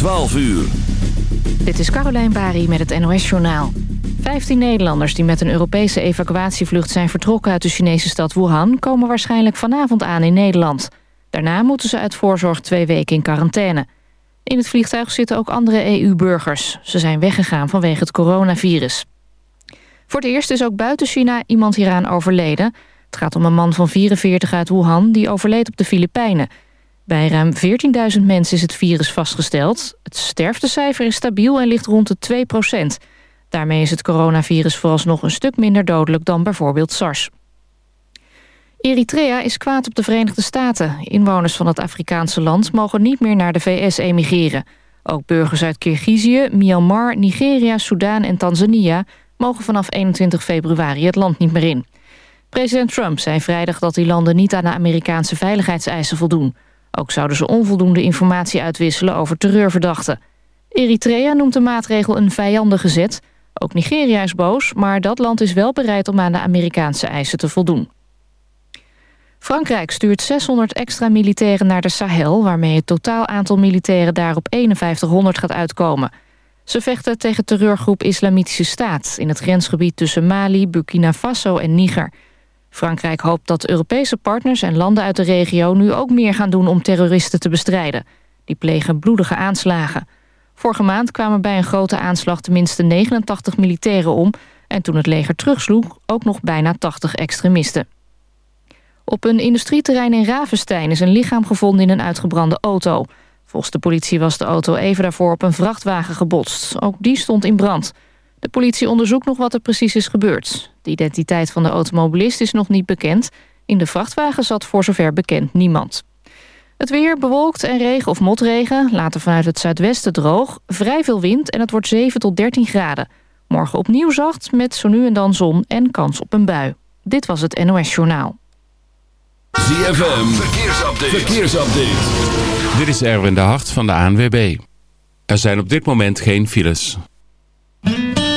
12 uur. Dit is Carolijn Bari met het NOS Journaal. 15 Nederlanders die met een Europese evacuatievlucht zijn vertrokken uit de Chinese stad Wuhan... komen waarschijnlijk vanavond aan in Nederland. Daarna moeten ze uit voorzorg twee weken in quarantaine. In het vliegtuig zitten ook andere EU-burgers. Ze zijn weggegaan vanwege het coronavirus. Voor het eerst is ook buiten China iemand hieraan overleden. Het gaat om een man van 44 uit Wuhan die overleed op de Filipijnen... Bij ruim 14.000 mensen is het virus vastgesteld. Het sterftecijfer is stabiel en ligt rond de 2% Daarmee is het coronavirus vooralsnog een stuk minder dodelijk dan bijvoorbeeld SARS. Eritrea is kwaad op de Verenigde Staten. Inwoners van het Afrikaanse land mogen niet meer naar de VS emigreren. Ook burgers uit Kirgizië, Myanmar, Nigeria, Soudaan en Tanzania... mogen vanaf 21 februari het land niet meer in. President Trump zei vrijdag dat die landen niet aan de Amerikaanse veiligheidseisen voldoen... Ook zouden ze onvoldoende informatie uitwisselen over terreurverdachten. Eritrea noemt de maatregel een vijandige zet. Ook Nigeria is boos, maar dat land is wel bereid om aan de Amerikaanse eisen te voldoen. Frankrijk stuurt 600 extra militairen naar de Sahel... waarmee het totaal aantal militairen daar op 5100 gaat uitkomen. Ze vechten tegen terreurgroep Islamitische Staat... in het grensgebied tussen Mali, Burkina Faso en Niger... Frankrijk hoopt dat Europese partners en landen uit de regio... nu ook meer gaan doen om terroristen te bestrijden. Die plegen bloedige aanslagen. Vorige maand kwamen bij een grote aanslag tenminste 89 militairen om... en toen het leger terugsloeg ook nog bijna 80 extremisten. Op een industrieterrein in Ravenstein is een lichaam gevonden in een uitgebrande auto. Volgens de politie was de auto even daarvoor op een vrachtwagen gebotst. Ook die stond in brand. De politie onderzoekt nog wat er precies is gebeurd. De identiteit van de automobilist is nog niet bekend. In de vrachtwagen zat voor zover bekend niemand. Het weer bewolkt en regen of motregen. Later vanuit het zuidwesten droog. Vrij veel wind en het wordt 7 tot 13 graden. Morgen opnieuw zacht met zo nu en dan zon en kans op een bui. Dit was het NOS Journaal. ZFM, verkeersupdate. verkeersupdate. Dit is Erwin de Hart van de ANWB. Er zijn op dit moment geen files.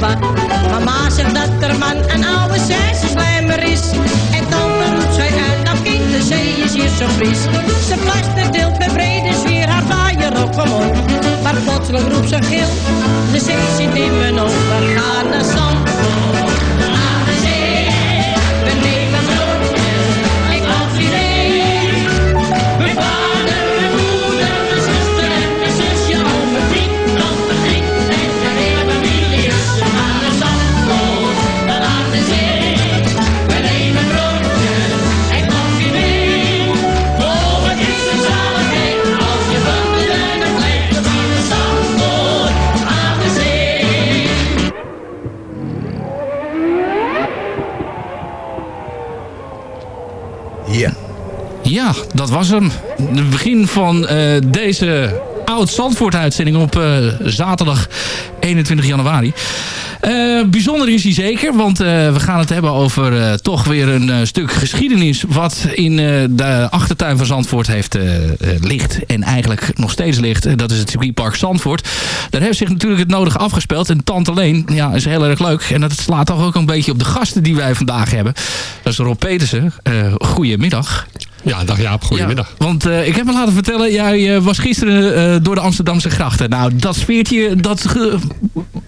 Mama zegt dat er man een oude zesenslijmer is. En dan roept zij uit, dat kind, de zee is hier zo fris. Ze plaster deelt met brede sfeer haar vaaier op omhoog. Maar plotseling roept ze gil, de zee zit in mijn ogen. We gaan naar zand. Dat was hem. Het begin van eh, deze Oud-Zandvoort-uitzending op eh, zaterdag 21 januari. Eh, bijzonder is hij zeker, want we gaan het hebben over toch weer een stuk geschiedenis... wat in de achtertuin van Zandvoort heeft ligt en eigenlijk nog steeds ligt. Dat is het circuitpark Zandvoort. Daar heeft zich natuurlijk het nodige afgespeeld. En Tante Leen ja, is heel erg leuk. En dat slaat toch ook een beetje op de gasten die wij vandaag hebben. Dat is Rob Petersen. Goedemiddag. Ja, dag Jaap, goedemiddag. Want eh, ik heb me laten vertellen, jij eh, was gisteren eh, door de Amsterdamse grachten. Nou, dat sfeertje, dat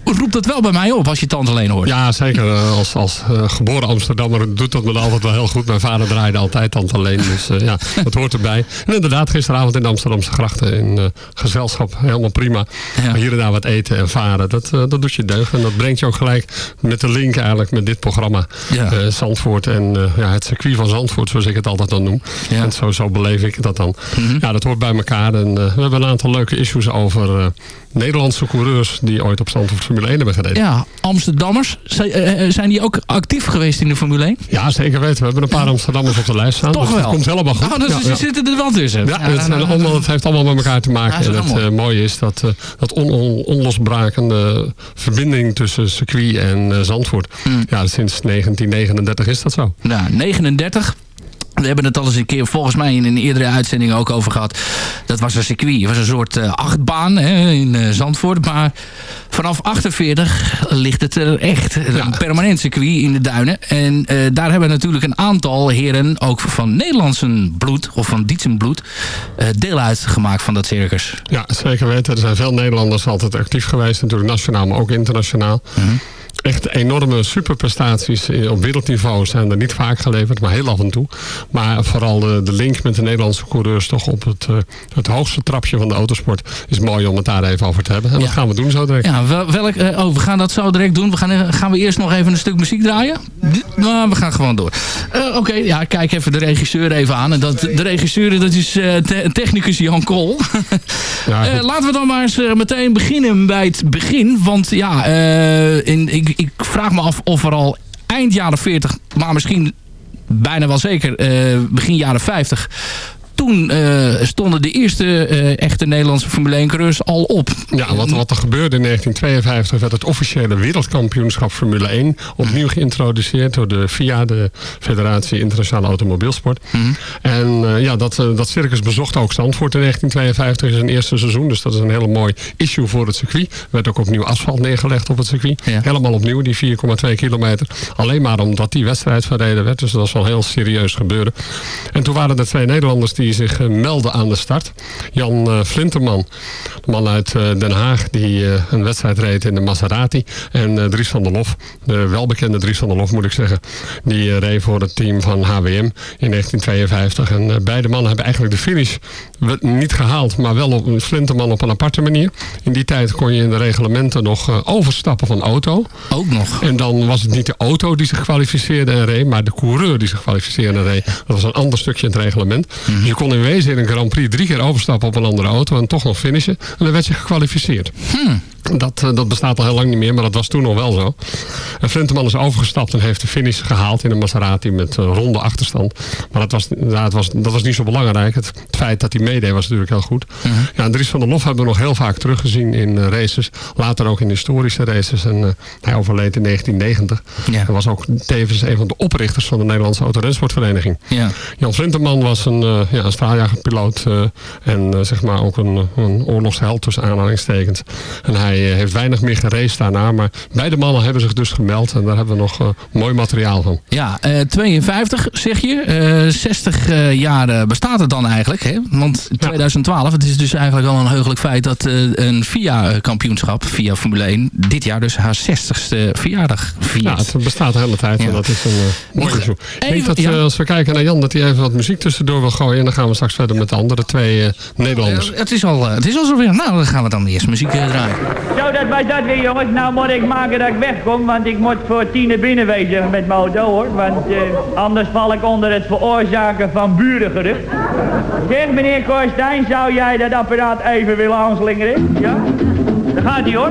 roept het wel bij mij op als je tante alleen hoort. Ja, zeker. Eh, Als, als eh, geboren Amsterdammer doet dat me altijd wel heel goed. Mijn vader draaide altijd tante alleen, dus eh, ja, dat hoort erbij. En inderdaad, gisteravond in de Amsterdamse grachten in gezelschap, helemaal prima. Maar hier en daar wat eten en varen, dat, dat doet je deugd. En dat brengt je ook gelijk met de link eigenlijk met dit programma. Ja. Zandvoort en ja, het circuit van Zandvoort, zoals ik het altijd dan noem. En zo, zo beleef ik dat dan. Ja, dat hoort bij elkaar. En we hebben een aantal leuke issues over Nederlandse coureurs die ooit op Zandvoort Formule 1 hebben gereden. Ja, Amsterdammers, zijn, eh, eh, zijn die ook actief geweest in de Formule 1? Ja, zeker weten. We hebben een paar Amsterdammers op de lijst staan. Toch dus wel. dat komt helemaal goed. Nou, dat, Ja, zitten er wel tussen. Ja, het, nou, allemaal, het heeft allemaal met elkaar te maken. En het eh, mooie is dat, eh, dat on, on- onlosbrakende verbinding tussen circuit en eh, Zandvoort. Hmm. Ja, sinds 1939 is dat zo. Nou, 39. We hebben het al eens een keer volgens mij in een eerdere uitzending ook over gehad. Dat was een circuit. Het was een soort eh, achtbaan hè, in eh, Zandvoort. Maar vanaf 48 ligt het er echt. Een permanent circuit in de duinen. En eh, daar hebben natuurlijk een aantal heren, ook van Nederlandse bloed, of van Dietsen bloed, deel uitgemaakt van dat circus. Ja, zeker weten. Er zijn veel Nederlanders altijd actief geweest. Natuurlijk nationaal, maar ook internationaal. Echt enorme superprestaties eh, op wereldniveau zijn er niet vaak geleverd, maar heel af en toe. Maar vooral de, de link met de Nederlandse coureurs toch op het, eh, het hoogste trapje van de autosport is mooi om het daar even over te hebben. En dat gaan we doen zo direct. Ja, wel- welk, eh, oh, we gaan dat zo direct doen. We gaan, gaan we eerst nog even een stuk muziek draaien? Nou, we gaan gewoon door. Eh, Oké, ja, kijk even de regisseur even aan. En dat, de regisseur, dat is eh, te- technicus Jan Kool. Eh, laten we dan maar eens meteen beginnen bij het begin. Want ja, eh, in, ik, ik vraag me af of er al eind jaren 40, maar misschien bijna wel zeker eh, begin jaren 50 toen eh, stonden de eerste eh, echte Nederlandse Formule 1 coureurs al op. Ja, wat, wat er gebeurde in 1952 werd het officiële wereldkampioenschap Formule 1 opnieuw geïntroduceerd door de FIA, de Federatie Internationale Automobielsport. En eh, ja, dat, dat circus bezocht ook Zandvoort in 1952 in zijn eerste seizoen. Dus dat is een heel mooi issue voor het circuit. Er werd ook opnieuw asfalt neergelegd op het circuit. Helemaal opnieuw, die 4,2 kilometer. Alleen maar omdat die wedstrijd verreden werd. Dus dat was wel heel serieus gebeuren. En toen waren er twee Nederlanders die zich eh, melden aan de start. Jan eh, Flinterman, de man uit eh, Den Haag, die een wedstrijd reed in de Maserati. En Dries van der Lof, de welbekende Dries van der Lof moet ik zeggen. Die reed voor het team van HWM in 1952. En beide mannen hebben eigenlijk de finish niet gehaald, maar wel op een Flinterman op een aparte manier. In die tijd kon je in de reglementen nog eh, overstappen van auto. Ook nog. En dan was het niet de auto die zich kwalificeerde en reed, maar de coureur die zich kwalificeerde en reed. Dat was een ander stukje in het reglement. Dus je kon in wezen in een Grand Prix drie keer overstappen op een andere auto en toch nog finishen. En dan werd je gekwalificeerd. Dat, eh, dat bestaat al heel lang niet meer, maar dat was toen nog wel zo. En Flinterman is overgestapt en heeft de finish gehaald in een Maserati met eh, ronde achterstand. Maar dat was, ja, het was, dat was niet zo belangrijk. Het, het feit dat hij meedeed was natuurlijk heel goed. Ja, en Dries van der Lof hebben we nog heel vaak teruggezien in eh, races. Later ook in historische races. En hij overleed in 1990. Hij was ook tevens een van de oprichters van de Nederlandse Autorensportvereniging. Ja. Jan Flinterman was een, eh ja, een straaljagerpiloot en zeg maar ook een, een oorlogsheld tussen aanhalingstekens. En hij heeft weinig meer geraced daarna. Maar beide mannen hebben zich dus gemeld. En daar hebben we nog eh, mooi materiaal van. Ja, eh, 52 zeg je. Eh 60 eh, jaar eh, bestaat het dan eigenlijk. Hè? Want 2012, het is dus eigenlijk wel een heugelijk feit... dat eh, een VIA-kampioenschap, VIA Formule 1... dit jaar dus haar 60ste verjaardag viert. Ja, het bestaat de hele tijd. Ja. En dat is een uh, mooi bezoek. Ik denk dat ja. eh, als we kijken naar Jan, dat hij even wat muziek tussendoor wil gooien. En dan gaan we straks verder met de andere twee eh, Nederlanders. Het is al, eh, het is al zover. Nou, dan gaan we dan eerst muziek eh, draaien. Zo, dat was dat weer jongens. Nou moet ik maken dat ik wegkom, want ik moet voor tien binnen wezen met mijn auto hoor. Want eh, anders val ik onder het veroorzaken van burengerucht. Zeg meneer Korstijn, zou jij dat apparaat even willen aanslingeren? Ja? Daar gaat hij hoor.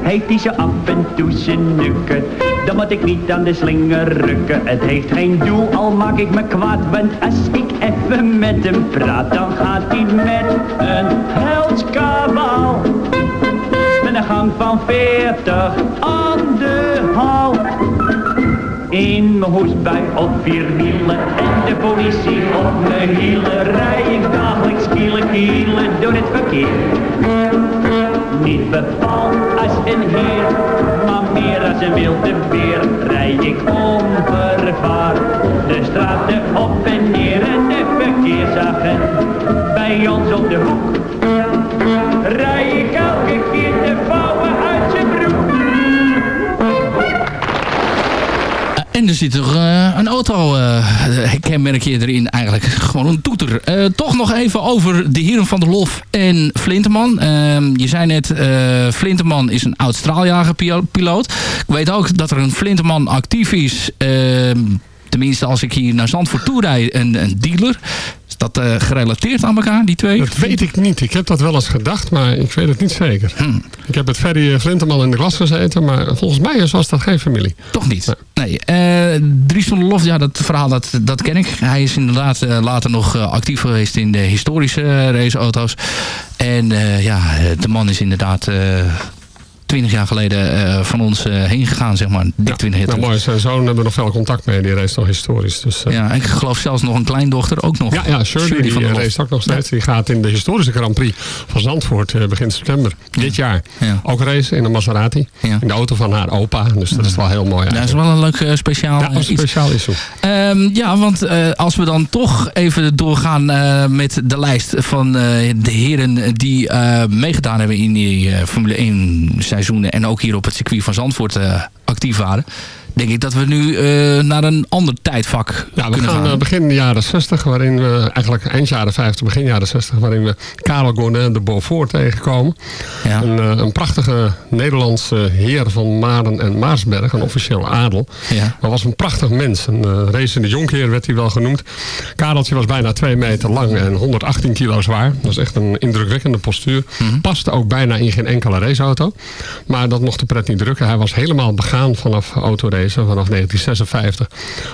Heeft hij ze af en toe zijn nukken, dan moet ik niet aan de slinger rukken. Het heeft geen doel, al maak ik me kwaad, want als ik even met hem praat, dan gaat hij met een helskabaal. Met een gang van 40 aan de hal. In mijn hoestbui op vier wielen en de politie op mijn hielen rij ik dagelijks kielen kielen door het verkeer. Niet bepaald als een heer, maar meer als een wilde beer rij ik onvervaard de straten op en neer en de verkeersagent bij ons op de hoek. Er zit er eh, een auto, eh erin eigenlijk. Gewoon een toeter. Eh, toch nog even over de heren van der Lof en Flinteman. Ehm, je zei net, Flinteman is een oud straaljagerpiloot. Ik weet ook dat er een Flinteman actief is. ehm, tenminste, als ik hier naar Zandvoort toe rijd, een, een dealer. Dat eh, gerelateerd aan elkaar, die twee? Dat weet ik niet. Ik heb dat wel eens gedacht, maar ik weet het niet zeker. Hmm. Ik heb met Ferry eh, Flinteman in de klas gezeten, maar volgens mij was dat geen familie. Toch niet? Nee. eh Dries van der Lof, ja, dat verhaal dat, dat ken ik. Hij is inderdaad eh, later nog eh, actief geweest in de historische eh, raceauto's. En eh, ja, eh, de man is inderdaad... eh, 20 jaar geleden eh, van ons eh, heen gegaan, zeg maar. Dik 20 jaar Nou, mooi. Zijn zoon hebben we nog veel contact mee. Die race nog historisch. Dus, eh, Ja, ik geloof zelfs nog een kleindochter ook nog. Ja, ja Shirley, van die Lof. race ook nog steeds. Die gaat in de historische Grand Prix van Zandvoort eh, begin september dit jaar. Ook race in een Maserati. In de auto van haar opa. Dus dat is wel heel mooi Ja, dat is wel een leuk eh, speciaal Ja, eh, een iets. speciaal issue. Ehm, ja, want eh, als we dan toch even doorgaan eh, met de lijst van eh, de heren die eh, meegedaan hebben in die eh, Formule 1 en ook hier op het circuit van Zandvoort eh, actief waren, denk ik dat we nu eh, naar een ander tijdvak Ja, we kunnen gaan gaan. eh, begin jaren 60, waarin we eigenlijk eind jaren 50, begin jaren 60, waarin we Karel Gonin de Beaufort tegenkomen. Een, eh, een prachtige Nederlandse heer van Maren en Maarsberg, een officieel adel. Ja. Maar was een prachtig mens. Een uh, racende jonkheer werd hij wel genoemd. Kareltje was bijna 2 meter lang en 118 kilo zwaar. Dat is echt een indrukwekkende postuur. Mhm. Paste ook bijna in geen enkele raceauto. Maar dat mocht de pret niet drukken. Hij was helemaal begaan vanaf vanaf 1956.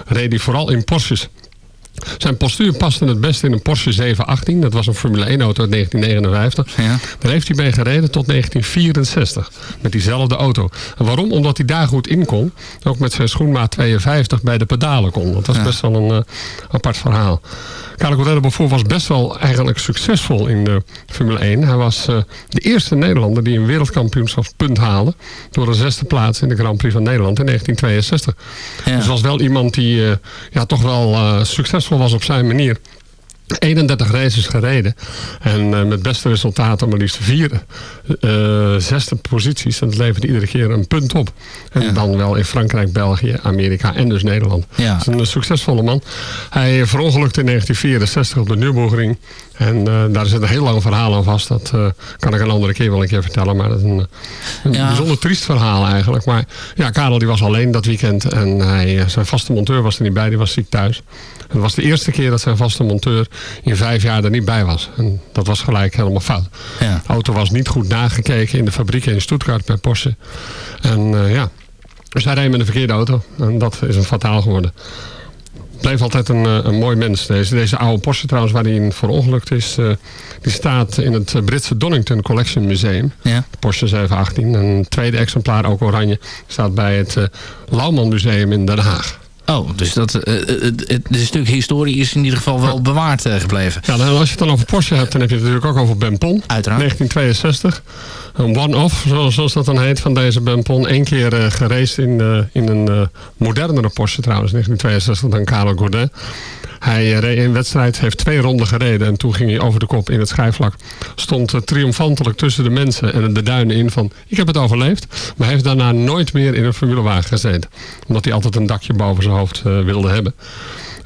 Reed hij vooral in Porsches. Zijn postuur paste het beste in een Porsche 718. Dat was een Formule 1 auto uit 1959. Daar heeft hij mee gereden tot 1964. Met diezelfde auto. En waarom? Omdat hij daar goed in kon. Ook met zijn schoenmaat 52 bij de pedalen kon. Dat was best wel een eh, apart verhaal. Carlo Cordello Beaufort was best wel eigenlijk succesvol in de Formule 1. Hij was eh, de eerste Nederlander die een wereldkampioenschapspunt haalde. Door een zesde plaats in de Grand Prix van Nederland in 1962. Dus was wel iemand die eh, ja, toch wel eh, succesvol was op zijn manier. 31 races gereden. En eh, met beste resultaten maar liefst vier eh, zesde posities. En dat leverde iedere keer een punt op. En dan wel in Frankrijk, België, Amerika en dus Nederland. Ja. Het is een eh, succesvolle man. Hij verongelukte in 1964 op de Nürburgring. En eh, daar zit een heel lang verhaal aan vast. Dat eh, kan ik een andere keer wel een keer vertellen. Maar dat is een, een Ja. bijzonder triest verhaal eigenlijk. Maar ja, Karel die was alleen dat weekend. En hij, eh, zijn vaste monteur was er niet bij. Die was ziek thuis. Het was de eerste keer dat zijn vaste monteur in vijf jaar er niet bij was. En dat was gelijk helemaal fout. Ja. De auto was niet goed nagekeken in de fabrieken in Stuttgart bij Porsche. En eh, ja, dus hij reed met een verkeerde auto. En dat is hem fataal geworden. Bleef altijd een, eh, een mooi mens. Deze, deze oude Porsche trouwens, waar hij in verongelukt is... eh, die staat in het Britse Donington Collection Museum. Ja. De Porsche 718. En een tweede exemplaar, ook oranje, staat bij het Lauwman Museum in Den Haag. Oh, dus dat, eh, het, het, het stuk historie is in ieder geval wel bewaard eh, gebleven. Ja, dan als je het dan over Porsche hebt, dan heb je het natuurlijk ook over Ben Pon. Uiteraard. 1962. Een one-off, zoals, zoals dat dan heet, van deze Ben Pon. Eén keer eh geraced in, eh, in een eh, modernere Porsche trouwens, 1962, dan Carlo Gourdin. Hij eh, reed in wedstrijd, heeft twee ronden gereden en toen ging hij over de kop in het schijfvlak. Stond eh, triomfantelijk tussen de mensen en de duinen in van, ik heb het overleefd. Maar hij heeft daarna nooit meer in een formulewagen gezeten. Omdat hij altijd een dakje boven zijn hoofd eh, wilde hebben.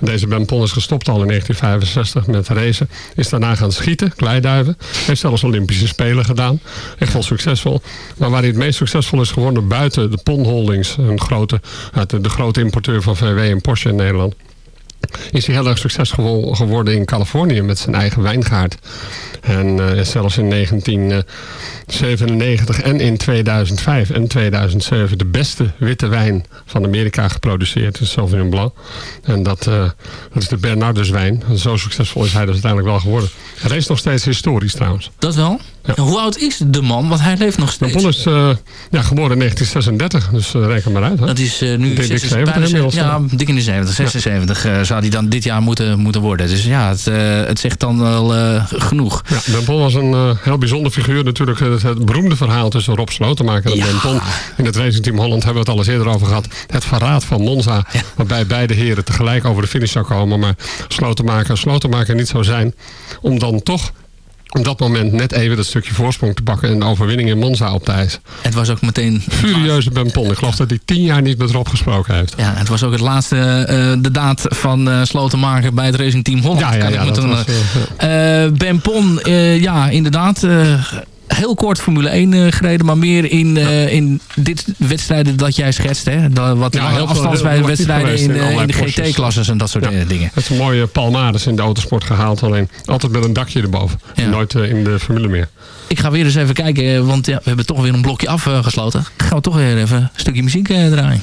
Deze Ben Pon is gestopt al in 1965 met racen. Is daarna gaan schieten, kleiduiven. Heeft zelfs Olympische Spelen gedaan. Echt wel succesvol. Maar waar hij het meest succesvol is geworden buiten de Pon Holdings. Een grote, de grote importeur van VW en Porsche in Nederland. Is hij heel erg succesvol geworden in Californië met zijn eigen wijngaard. En eh, is zelfs in 1997 en in 2005 en 2007 de beste witte wijn van Amerika geproduceerd. De Sauvignon Blanc. En dat, eh, dat is de Bernardus wijn. Zo succesvol is hij dus uiteindelijk wel geworden. Hij is nog steeds historisch trouwens. Dat wel? Hoe oud is de man? Want hij leeft nog steeds. Pon is eh, ja, geboren in 1936, dus eh, reken maar uit. Hè? Dat is eh, nu Dik- dik 76, 70 bijna inmiddels, Ja, dik in de 70. 76 eh, zou die dan dit jaar moeten, moeten worden. Dus ja, het, het zegt dan wel genoeg. Ja, Pon was een heel bijzonder figuur. Natuurlijk het, het beroemde verhaal tussen Rob Slotenmaker en Ja. In het racingteam Holland hebben we het al eens eerder over gehad. Het verraad van Monza. Waarbij beide heren tegelijk over de finish zou komen. Maar Slotenmaker, Slotenmaker niet zou zijn. Om dan toch op dat moment net even dat stukje voorsprong te pakken. En de overwinning in Monza op eisen. Het was ook meteen... Furieuze Ben Pon. Ik geloof dat hij tien jaar niet met Rob gesproken heeft. Ja, het was ook het laatste, eh, de daad van eh Slotenmaker bij het Racing Team Holland. Ja, ja, kan ja, ik me dat toen, was, eh, Ben Pon, ja, inderdaad. Heel kort Formule 1 eh, gereden, maar meer in, eh, in dit wedstrijden dat jij schetst. Hè? Dat, wat Ja, heel afstandswedstrijden in, actief eh, in de GT-klasses en dat soort Ja. dingen. Het is een mooie palmares in de autosport gehaald. Alleen altijd met een dakje erboven. Ja. Nooit in de formule meer. Ik ga weer eens even kijken, want ja, we hebben toch weer een blokje afgesloten. Gaan we toch weer even een stukje muziek draaien.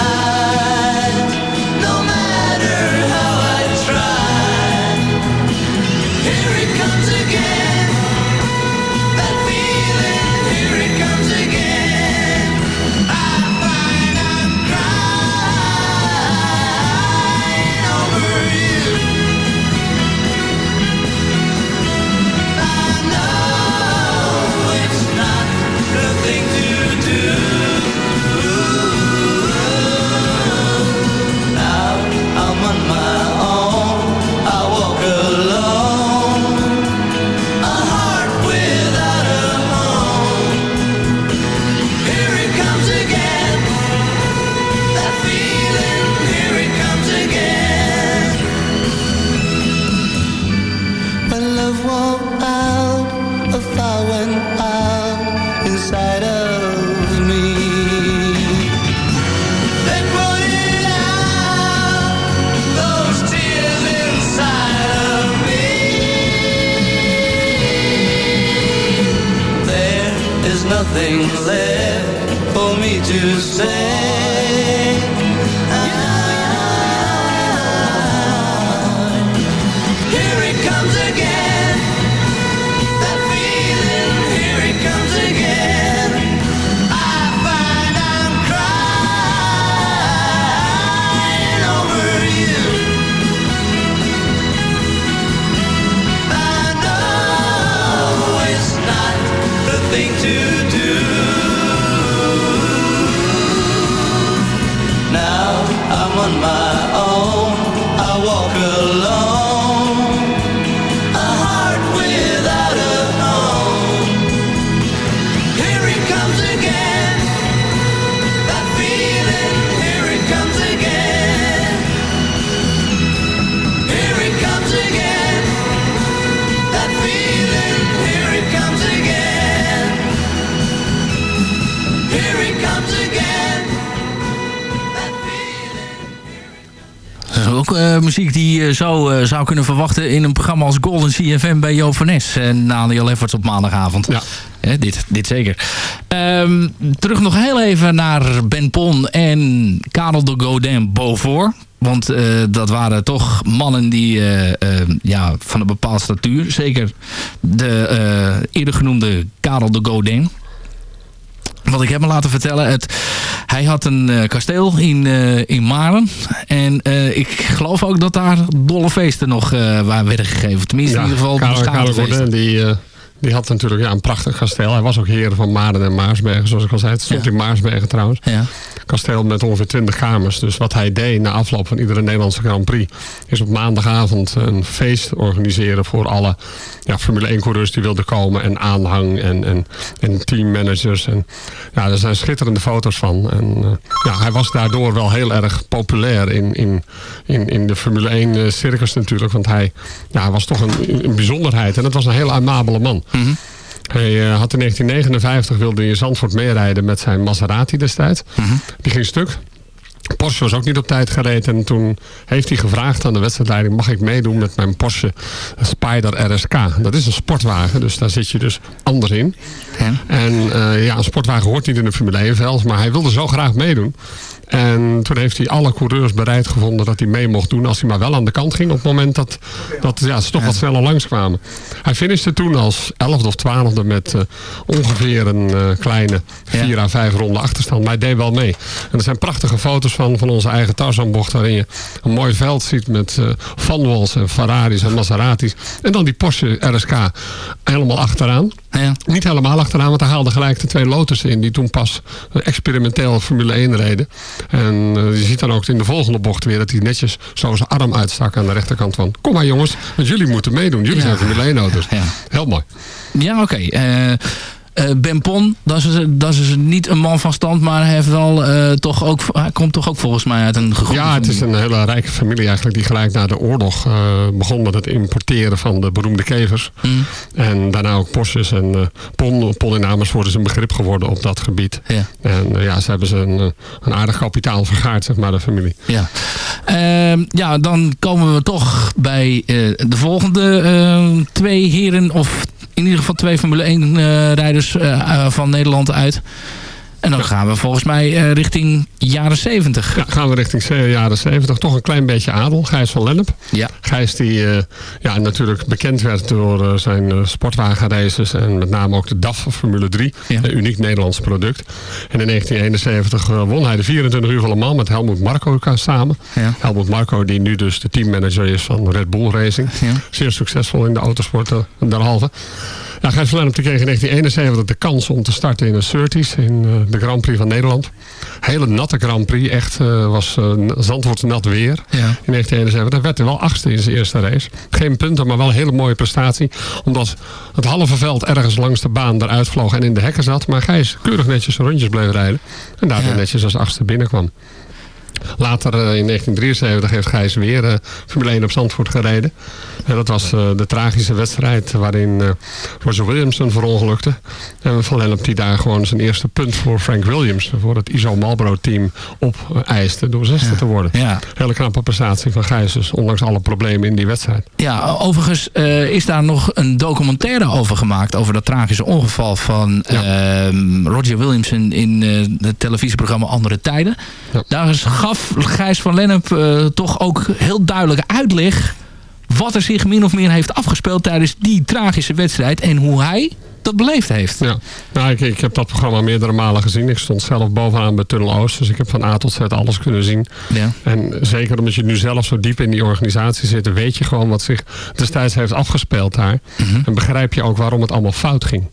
ook eh, muziek die je zo eh, zou kunnen verwachten in een programma als Golden CFM bij Jo van Nes. En Daniel Efforts op maandagavond. Ja. dit, dit zeker. Ehm, terug nog heel even naar Ben Pon en Karel de Godin Beaufort. Want eh, dat waren toch mannen die ja, van een bepaalde statuur. Zeker de eerder genoemde Karel de Godin. Wat ik heb me laten vertellen. Het, hij had een eh, kasteel in, eh in Maren. En eh, ik geloof ook dat daar dolle feesten nog waar werden gegeven. Tenminste in ieder geval Karel, die, eh, die had natuurlijk ja, een prachtig kasteel. Hij was ook heer van Maarden en Maarsbergen, zoals ik al zei. Het stond in Maarsbergen trouwens. Ja. Kasteel met ongeveer 20 kamers. Dus wat hij deed na afloop van iedere Nederlandse Grand Prix... is op maandagavond een feest organiseren voor alle ja, Formule 1 coureurs die wilden komen. En aanhang en, en, en teammanagers. En, ja, er zijn schitterende foto's van. En, eh, ja, hij was daardoor wel heel erg populair in, in, in, in de Formule 1 eh, circus natuurlijk. Want hij, ja, was toch een, een bijzonderheid. En het was een heel amabele man. Hij eh, had in 1959 wilde hij in Zandvoort meerijden met zijn Maserati destijds. Die ging stuk. Porsche was ook niet op tijd gereden. En toen heeft hij gevraagd aan de wedstrijdleiding... mag ik meedoen met mijn Porsche Spider RSK? Dat is een sportwagen, dus daar zit je dus anders in. En eh, ja, een sportwagen hoort niet in de Formule 1 veld. Maar hij wilde zo graag meedoen. En toen heeft hij alle coureurs bereid gevonden dat hij mee mocht doen. Als hij maar wel aan de kant ging op het moment dat, dat ja, ze toch wat sneller langskwamen. Hij finishte toen als 11e of 12e met eh, ongeveer een eh, kleine 4 à 5 ronden achterstand. Maar hij deed wel mee. En er zijn prachtige foto's van, van onze eigen Tarzanbocht. Waarin je een mooi veld ziet met uh, Van Wals en Ferraris en Maseratis. En dan die Porsche RSK helemaal achteraan. Niet helemaal achteraan, want hij haalde gelijk de twee Lotussen in. Die toen pas experimenteel Formule 1 reden. En eh, je ziet dan ook in de volgende bocht weer dat hij netjes zo zijn arm uitstak aan de rechterkant van. Kom maar jongens, want jullie moeten meedoen. Jullie zijn Formule 1 auto's. Heel mooi. Ja, oké. Eh, eh, ben Pon, dat is, dat is niet een man van stand, maar hij, heeft wel, eh, toch ook, hij komt toch ook volgens mij uit een gegoede Ja, het is een hele rijke familie eigenlijk die gelijk na de oorlog eh, begon met het importeren van de beroemde kevers. Mm. En daarna ook Porsches en uh, Pon, Pon in Amersfoort is een begrip geworden op dat gebied. Ja. En ja, ze hebben ze een, een aardig kapitaal vergaard, zeg maar, de familie. Ja. Ehm, ja, dan komen we toch bij de volgende eh, twee heren, of in ieder geval twee Formule 1 eh, rijders eh, eh, van Nederland uit. En dan gaan we volgens mij eh, richting jaren 70. Ja, gaan we richting jaren 70. Toch een klein beetje adel. Gijs van Lennep. Ja. Gijs die eh, ja, natuurlijk bekend werd door eh, zijn sportwagenraces. En met name ook de DAF Formule 3. Een uniek Nederlands product. En in 1971 eh, won hij de 24 uur van Le Mans met Helmoet Marco samen. Ja. Helmoet Marco die nu dus de teammanager is van Red Bull Racing. Zeer succesvol in de autosport eh, Ja, Gijs van Lennep die kreeg in 1971 de kans om te starten in een Surtees in eh, de Grand Prix van Nederland. Hele natte Grand Prix, echt eh, was eh, Zandvoort nat weer in 1971. Hij werd er wel achtste in zijn eerste race. Geen punten, maar wel een hele mooie prestatie. Omdat het halve veld ergens langs de baan eruit vloog en in de hekken zat. Maar Gijs keurig netjes rondjes bleef rijden. En daardoor netjes als achtste binnenkwam. Later eh, in 1973 heeft Gijs weer eh, Formule 1 op Zandvoort gereden. En dat was eh, de tragische wedstrijd waarin eh, Roger Williamson verongelukte. En Van Lennep die daar gewoon zijn eerste punt voor Frank Williams, voor het ISO Marlboro team, opeiste door zesde te worden. Ja. Hele knappe prestatie van Gijs, dus ondanks alle problemen in die wedstrijd. Ja, overigens is daar nog een documentaire over gemaakt. Over dat tragische ongeval van ehm, Roger Williamson in het televisieprogramma Andere Tijden. Daar is, gaf Gijs van Lennep eh, toch ook heel duidelijk uitleg... wat er zich min of meer heeft afgespeeld tijdens die tragische wedstrijd. En hoe hij dat beleefd heeft. Ja, nou, ik, ik heb dat programma meerdere malen gezien. Ik stond zelf bovenaan bij Tunnel Oost. Dus ik heb van A tot Z alles kunnen zien. Ja. En zeker omdat je nu zelf zo diep in die organisatie zit... weet je gewoon wat zich destijds heeft afgespeeld daar. En begrijp je ook waarom het allemaal fout ging.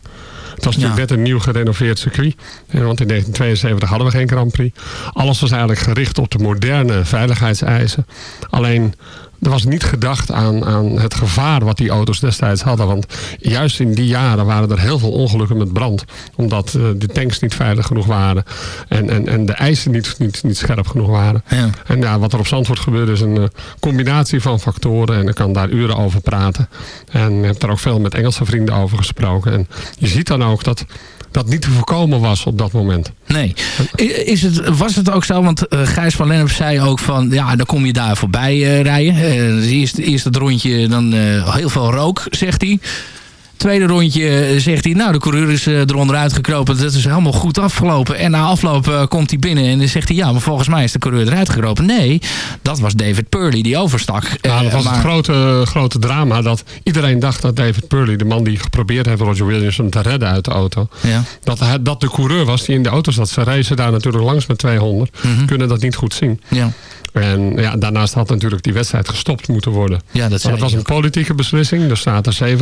Het was natuurlijk net een nieuw gerenoveerd circuit. Want in 1972 hadden we geen Grand Prix. Alles was eigenlijk gericht op de moderne veiligheidseisen. Alleen er was niet gedacht aan, aan het gevaar wat die auto's destijds hadden. Want juist in die jaren waren er heel veel ongelukken met brand. Omdat eh, de tanks niet veilig genoeg waren. En, en, en de eisen niet, niet, niet scherp genoeg waren. En ja, wat er op Zandvoort gebeurde is een eh, combinatie van factoren. En ik kan daar uren over praten. En ik heb daar ook veel met Engelse vrienden over gesproken. En je ziet dan ook dat dat niet te voorkomen was op dat moment. Nee. Is het, was het ook zo, want eh, Gijs van Lennep zei ook van... ja, dan kom je daar voorbij eh, rijden. Eh het eerste, eerste het rondje, dan heel veel rook, zegt hij. Tweede rondje eh, zegt hij, nou de coureur is eh, eronder uitgekropen. Dat is helemaal goed afgelopen. En na afloop eh, komt hij binnen en dan zegt hij... ja, maar volgens mij is de coureur eruit gekropen. Nee, dat was David Purley die overstak. Ja, dat was maar- het grote, grote drama dat iedereen dacht dat David Purley, de man die geprobeerd heeft Roger Williams te redden uit de auto, Ja. dat, hij, dat de coureur was die in de auto zat. Ze racen daar natuurlijk langs met 200, Mhm. kunnen dat niet goed zien. Ja. En ja, daarnaast had natuurlijk die wedstrijd gestopt moeten worden. Ja, dat Want zei het was een politieke beslissing. Er zaten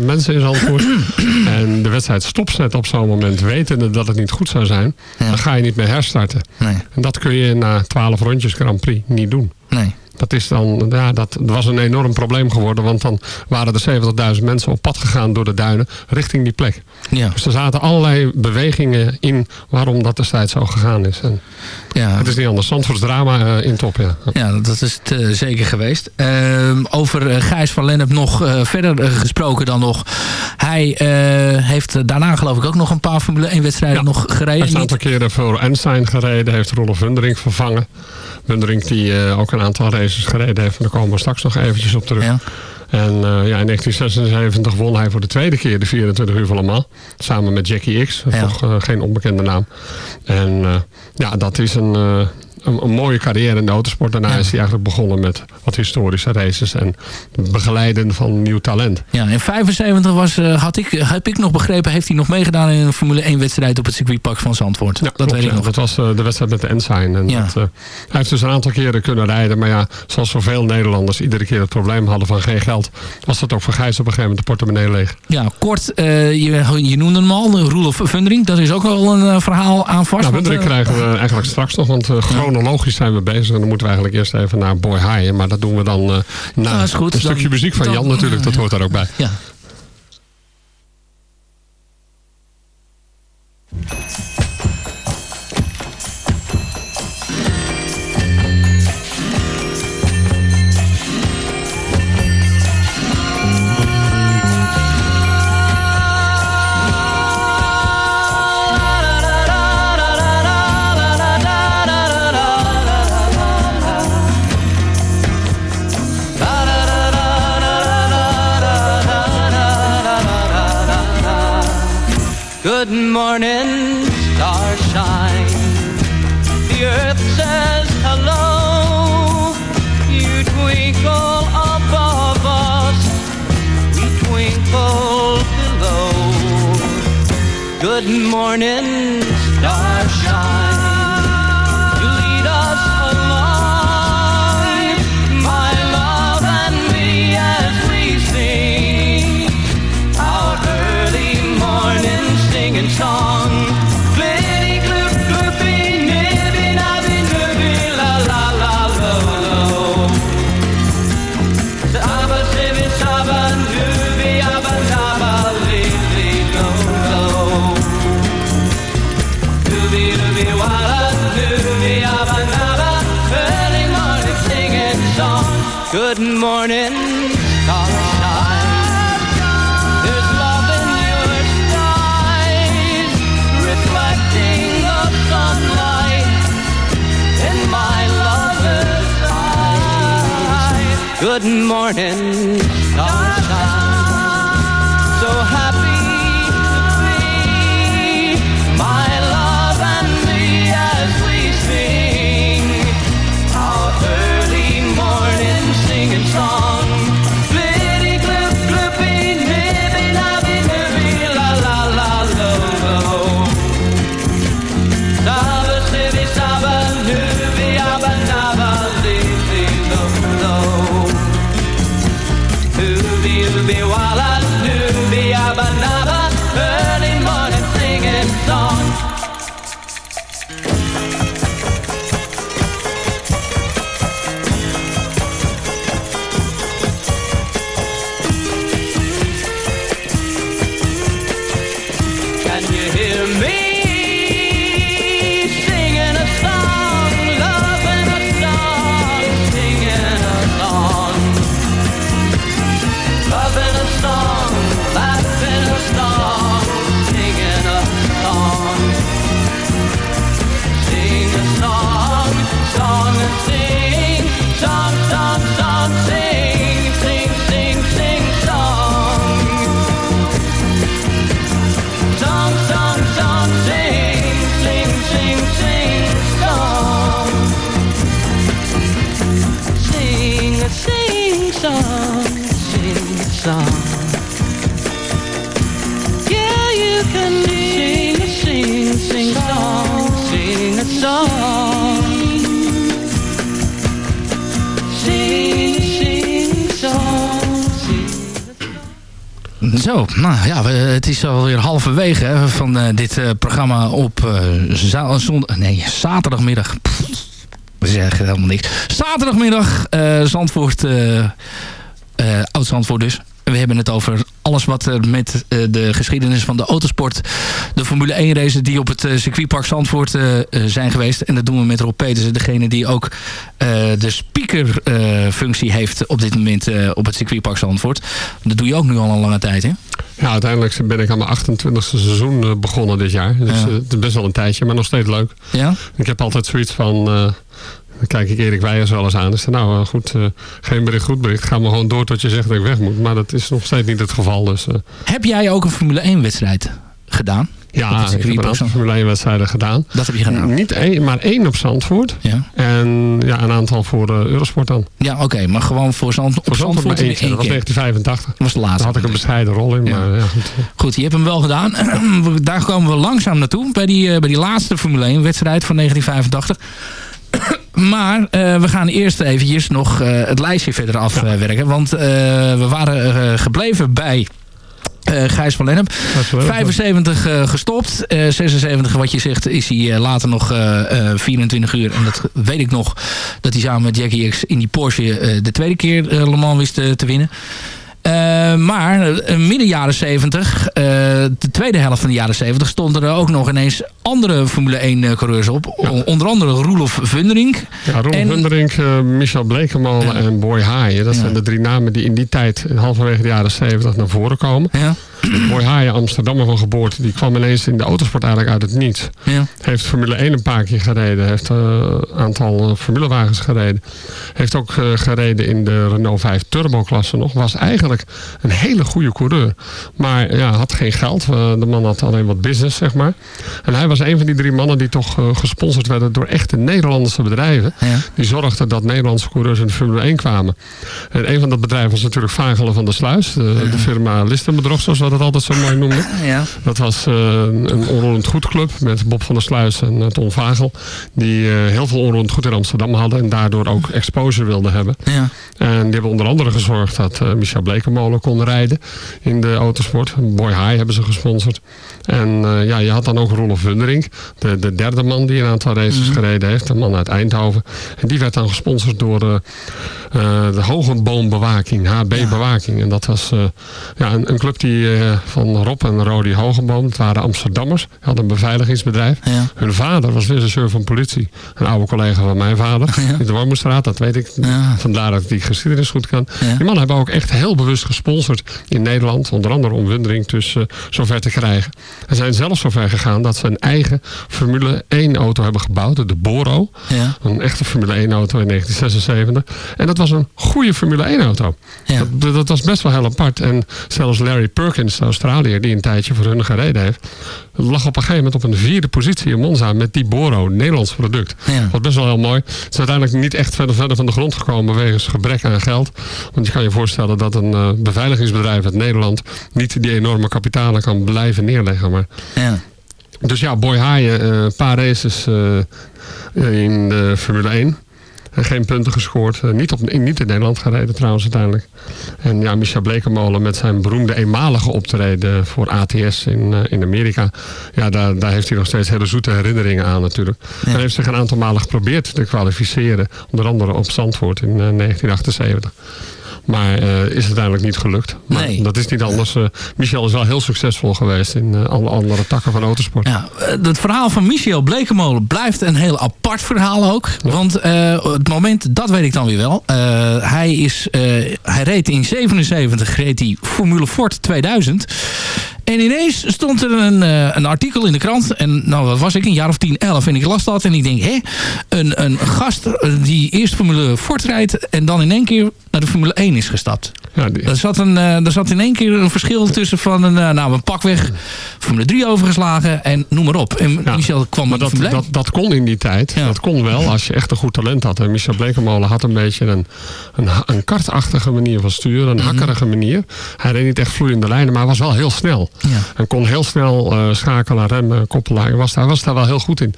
70.000 mensen in Zandvoort. en de wedstrijd stopt net op zo'n moment, wetende dat het niet goed zou zijn. Dan ga je niet meer herstarten. Nee. En dat kun je na 12 rondjes Grand Prix niet doen. Nee. Dat, is dan, ja, dat was een enorm probleem geworden. Want dan waren er 70.000 mensen op pad gegaan door de duinen richting die plek. Ja. Dus er zaten allerlei bewegingen in waarom dat destijds zo gegaan is. En Ja. Het is niet anders. Zandvoorts drama eh, in top, ja. Ja, dat is het eh, zeker geweest. Ehm, over eh, Gijs van Lennep nog verder gesproken dan nog. Hij heeft daarna geloof ik ook nog een paar Formule 1 wedstrijden nog Hij gereden. heeft een aantal keren voor Einstein gereden. Heeft Rolf Wundering vervangen. Wundering die ook een aantal races gereden heeft. En daar komen we straks nog eventjes op terug. En eh, ja, in 1976 won hij voor de tweede keer de 24 uur van Le Mans. Samen met Jackie X. Ja. Toch eh, geen onbekende naam. En eh, ja, dat is een, een, een mooie carrière in de autosport. Daarna is hij eigenlijk begonnen met wat historische races. En begeleiden van nieuw talent. Ja, in 75 was, eh, had ik, heb ik nog begrepen, heeft hij nog meegedaan in een Formule 1 wedstrijd op het circuitpark van Zandvoort. dat Klopt, weet ik ja. nog. Dat was eh, de wedstrijd met de Ensign. En dat, eh, hij heeft dus een aantal keren kunnen rijden. Maar ja, zoals zoveel Nederlanders iedere keer het probleem hadden van geen geld. Was dat ook voor Gijs op een gegeven moment de portemonnee leeg. Ja, kort, je, je noemde hem al, de Roelof Vundering. Dat is ook wel een verhaal aan vast. Nou, eh, krijgen we eigenlijk straks nog. Want eh, chronologisch zijn we bezig. En dan moeten we eigenlijk eerst even naar Boy High. Maar dat doen we dan eh, na Nou, goed. een stukje Dan- muziek van dan- Jan natuurlijk. Dat hoort daar ook bij. Ja. Good morning, starshine. The earth says hello. You twinkle above us, we twinkle below. Good morning, Good morning, Zo, nou ja, het is alweer halverwege van eh, dit eh, programma op eh, za- zond- nee, zaterdagmiddag. We zeggen helemaal niks. Zaterdagmiddag, Zandvoort, Oud-Zandvoort dus. We hebben het over alles wat er met eh, de geschiedenis van de autosport... de Formule 1 races die op het eh, circuitpark Zandvoort eh, eh, zijn geweest. En dat doen we met Rob Petersen, degene die ook eh, de speakerfunctie heeft... op dit moment eh, op het circuitpark Zandvoort. Dat doe je ook nu al een lange tijd, hè? Ja, uiteindelijk ben ik aan mijn 28e seizoen eh, begonnen dit jaar. Dus Ja. eh, het is best wel een tijdje, maar nog steeds leuk. Ja? Ik heb altijd zoiets van... eh, dan kijk ik Erik Weijers wel eens aan. Dus nou eh, goed, eh, geen bericht, goed bericht. Ga maar gewoon door tot je zegt dat ik weg moet. Maar dat is nog steeds niet het geval. Dus eh, Heb jij ook een Formule 1 wedstrijd gedaan? Op ja, ik heb een aantal Zandvoort? Formule 1 wedstrijden gedaan. Dat heb je gedaan? Niet één, maar één op Zandvoort. Ja, En ja, een aantal voor Eurosport dan. ja oké, maar gewoon voor Zand, op Voor Zandvoort maar Zandvoort eentje. Dat was één keer. 1985. Dat was de laatste. Daar had ik een bescheiden rol in. Ja. Maar ja, goed. Goed, je hebt hem wel gedaan. Daar komen we langzaam naartoe. Bij die, bij die laatste Formule 1 wedstrijd van 1985. Maar eh, we gaan eerst eventjes nog eh, het lijstje verder afwerken. want eh, we waren gebleven bij Gijs van Lennep. wel even. 75 eh, gestopt. Eh, 76 wat je zegt is hij later nog eh, eh, 24 uur. En dat weet ik nog. Dat hij samen met Jackie X in die Porsche de tweede keer Le Mans wist te winnen. Eh, maar eh, midden jaren 70, eh, de tweede helft van de jaren 70, stonden er ook nog ineens andere Formule 1 eh, coureurs op. Onder andere Roelof Vunderink. Ja, En- Vunderink, eh, Michel Blekemolen en Boy Haaien. Dat zijn de drie namen die in die tijd, halverwege de jaren 70, naar voren komen. Ja. Boy Haaien, Amsterdammer van geboorte, die kwam ineens in de autosport eigenlijk uit het niets. Ja. Heeft Formule 1 een paar keer gereden. Heeft eh, een aantal eh, formulewagens gereden. Heeft ook eh, gereden in de Renault 5 Turbo klasse nog. Was eigenlijk een hele goede coureur. Maar ja, had geen geld. De man had alleen wat business, zeg maar. En hij was een van die drie mannen die toch gesponsord werden door echte Nederlandse bedrijven. Ja. Die zorgden dat Nederlandse coureurs in de Formule 1 kwamen. En een van dat bedrijven was natuurlijk Vagelen van der Sluis. De, de firma Listenbedrog, zoals we dat altijd zo mooi noemden. Ja. Dat was eh, een onroerend goedclub met Bob van der Sluis en eh, Ton Vagel. Die eh, heel veel onroerend goed in Amsterdam hadden. En daardoor ook exposure wilden hebben. Ja. En die hebben onder andere gezorgd dat Michel Blekemolen kon rijden in de autosport. Boy High hebben ze gesponsord. En ja, je had dan ook Rolf Wunderink. De, de derde man die een aantal races gereden heeft. Een man uit Eindhoven. En die werd dan gesponsord door de Hogenboombewaking. HB Bewaking. En dat was ja, een, een club die eh, van Rob en Rodi Hogenboom. Het waren Amsterdammers. Die hadden een beveiligingsbedrijf. Ja. Hun vader was regisseur van politie. Een oude collega van mijn vader. In de Warmoestraat, dat weet ik. Vandaar dat ik die geschiedenis goed kan. Die mannen hebben ook echt heel bewust gesponsord in Nederland. Onder andere om Wundering dus eh, zover te krijgen. En zijn zelfs zover gegaan dat ze een eigen Formule 1 auto hebben gebouwd. De Boro. Een echte Formule 1 auto in 1976. En dat was een goede Formule 1 auto. Dat, dat was best wel heel apart. En zelfs Larry Perkins, de Australiër, die een tijdje voor hun gereden heeft, lag op een gegeven moment op een vierde positie in Monza met die Boro, Nederlands product. Ja. Wat best wel heel mooi. Het is uiteindelijk niet echt verder, verder van de grond gekomen wegens gebrek aan geld. Want je kan je voorstellen dat een eh, beveiligingsbedrijf uit Nederland niet die enorme kapitalen kan blijven neerleggen. Maar Ja. dus ja, Boy Haaien, eh, een paar races eh, in de Formule 1. En geen punten gescoord. Eh, niet, op, in, niet in Nederland gereden trouwens uiteindelijk. En ja, Michel Blekemolen met zijn beroemde eenmalige optreden voor ATS in, eh, in Amerika. Ja, daar, daar heeft hij nog steeds hele zoete herinneringen aan natuurlijk. Hij heeft zich een aantal malen geprobeerd te kwalificeren. Onder andere op Zandvoort in eh, 1978. Maar eh, is uiteindelijk niet gelukt. Maar Nee. dat is niet anders. Eh, Michel is wel heel succesvol geweest in eh, alle andere takken van autosport. Ja, het verhaal van Michel Blekemolen blijft een heel apart verhaal ook. Want het moment, dat weet ik dan weer wel. Hij, is, hij reed in 77 reed hij Formule Ford 2000. En ineens stond er een, eh, een artikel in de krant. En nou, wat was ik? Een jaar of 10, 11. En ik las dat en ik denk, hé? Een, een gast die eerst Formule Ford rijdt... en dan in één keer naar de Formule 1 is gestapt. Ja, die- Er zat, een, eh, er zat in één keer een verschil tussen van een, eh, nou, een pakweg Formule 3 overgeslagen en noem maar op. En Michel kwam Maar dat, Formule 1. dat, dat kon in die tijd. Dat kon wel als je echt een goed talent had. En Michel Blekemolen had een beetje een, een, een kartachtige manier van sturen. Een hakkerige manier. Hij reed niet echt vloeiende lijnen, maar was wel heel snel. En kon heel snel eh, schakelen, remmen, koppelen. Hij was daar, was daar wel heel goed in.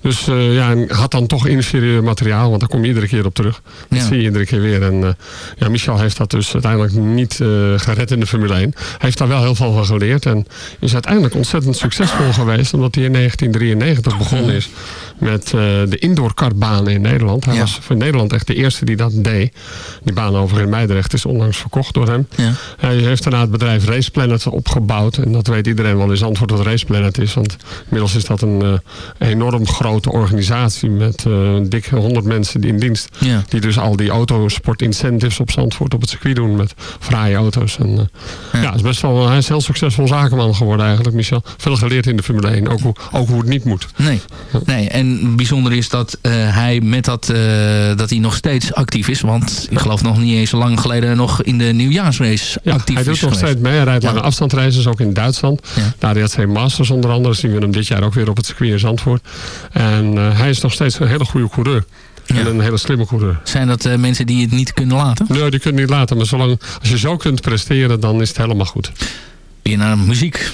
Dus eh, ja, en had dan toch inferieur materiaal. Want daar kom je iedere keer op terug. Dat Ja. zie je iedere keer weer. En eh, ja, Michel heeft dat dus uiteindelijk niet gered in de Formule 1. Hij heeft daar wel heel veel van geleerd. En is uiteindelijk ontzettend succesvol geweest. Omdat hij in 1993 begonnen is met de indoorkartbanen in Nederland. Hij was voor Nederland echt de eerste die dat deed. Die baan over in Meidrecht is onlangs verkocht door hem. Hij heeft daarna het bedrijf Race Planet opgebouwd. En dat weet iedereen wel in antwoord wat Race Planet is. Want inmiddels is dat een eh, enorm grote organisatie met eh dik 100 mensen die in dienst. Ja. Die dus al die autosport incentives op Zandvoort op het circuit doen met fraaie auto's. En, eh, ja. is best wel, hij is heel succesvol zakenman geworden eigenlijk, Michel. Veel geleerd in de Formule 1, ook hoe, ook hoe het niet moet. Nee. nee, en bijzonder is dat hij met dat, dat hij nog steeds actief is. Want ik geloof nog niet eens zo lang geleden nog in de nieuwjaarsrace Ja, actief hij doet is nog steeds mee. Hij rijdt lange afstandsraces, ook in Duitsland. De ADAC Masters onder andere zien we hem dit jaar ook weer op het circuit in Zandvoort. En eh, hij is nog steeds een hele goede coureur. En een hele slimme coureur. Zijn dat eh, mensen die het niet kunnen laten? Nee, die kunnen niet laten. Maar zolang, als je zo kunt presteren, dan is het helemaal goed. Weer naar muziek.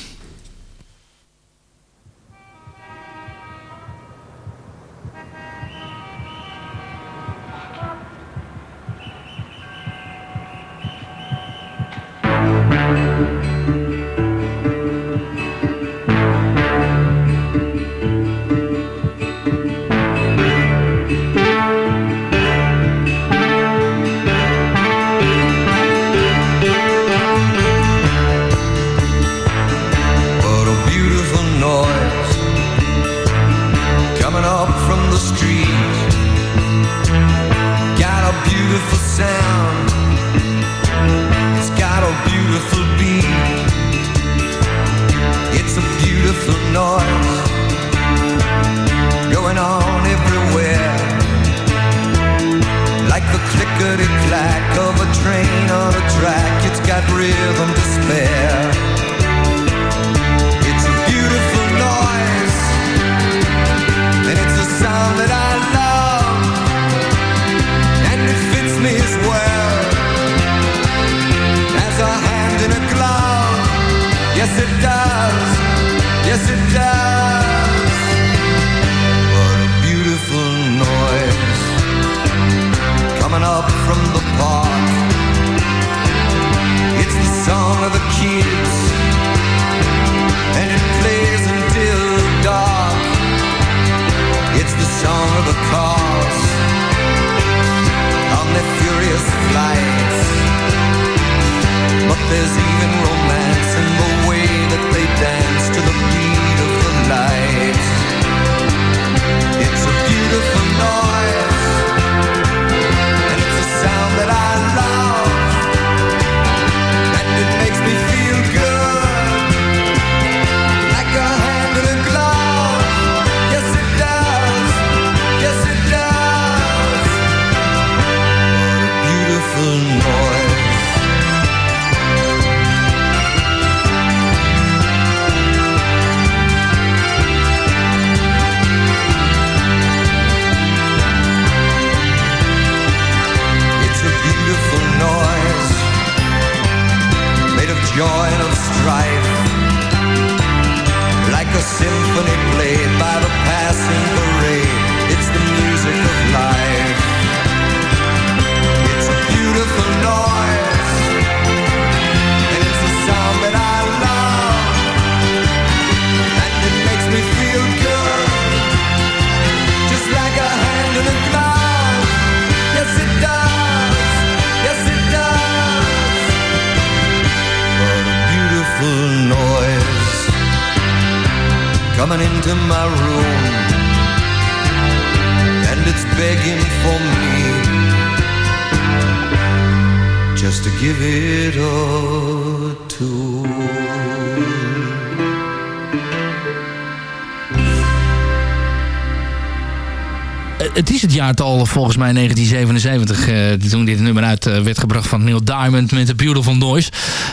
Jaartal volgens mij 1977 eh, toen dit nummer uit eh, werd gebracht van Neil Diamond met The Beautiful Noise.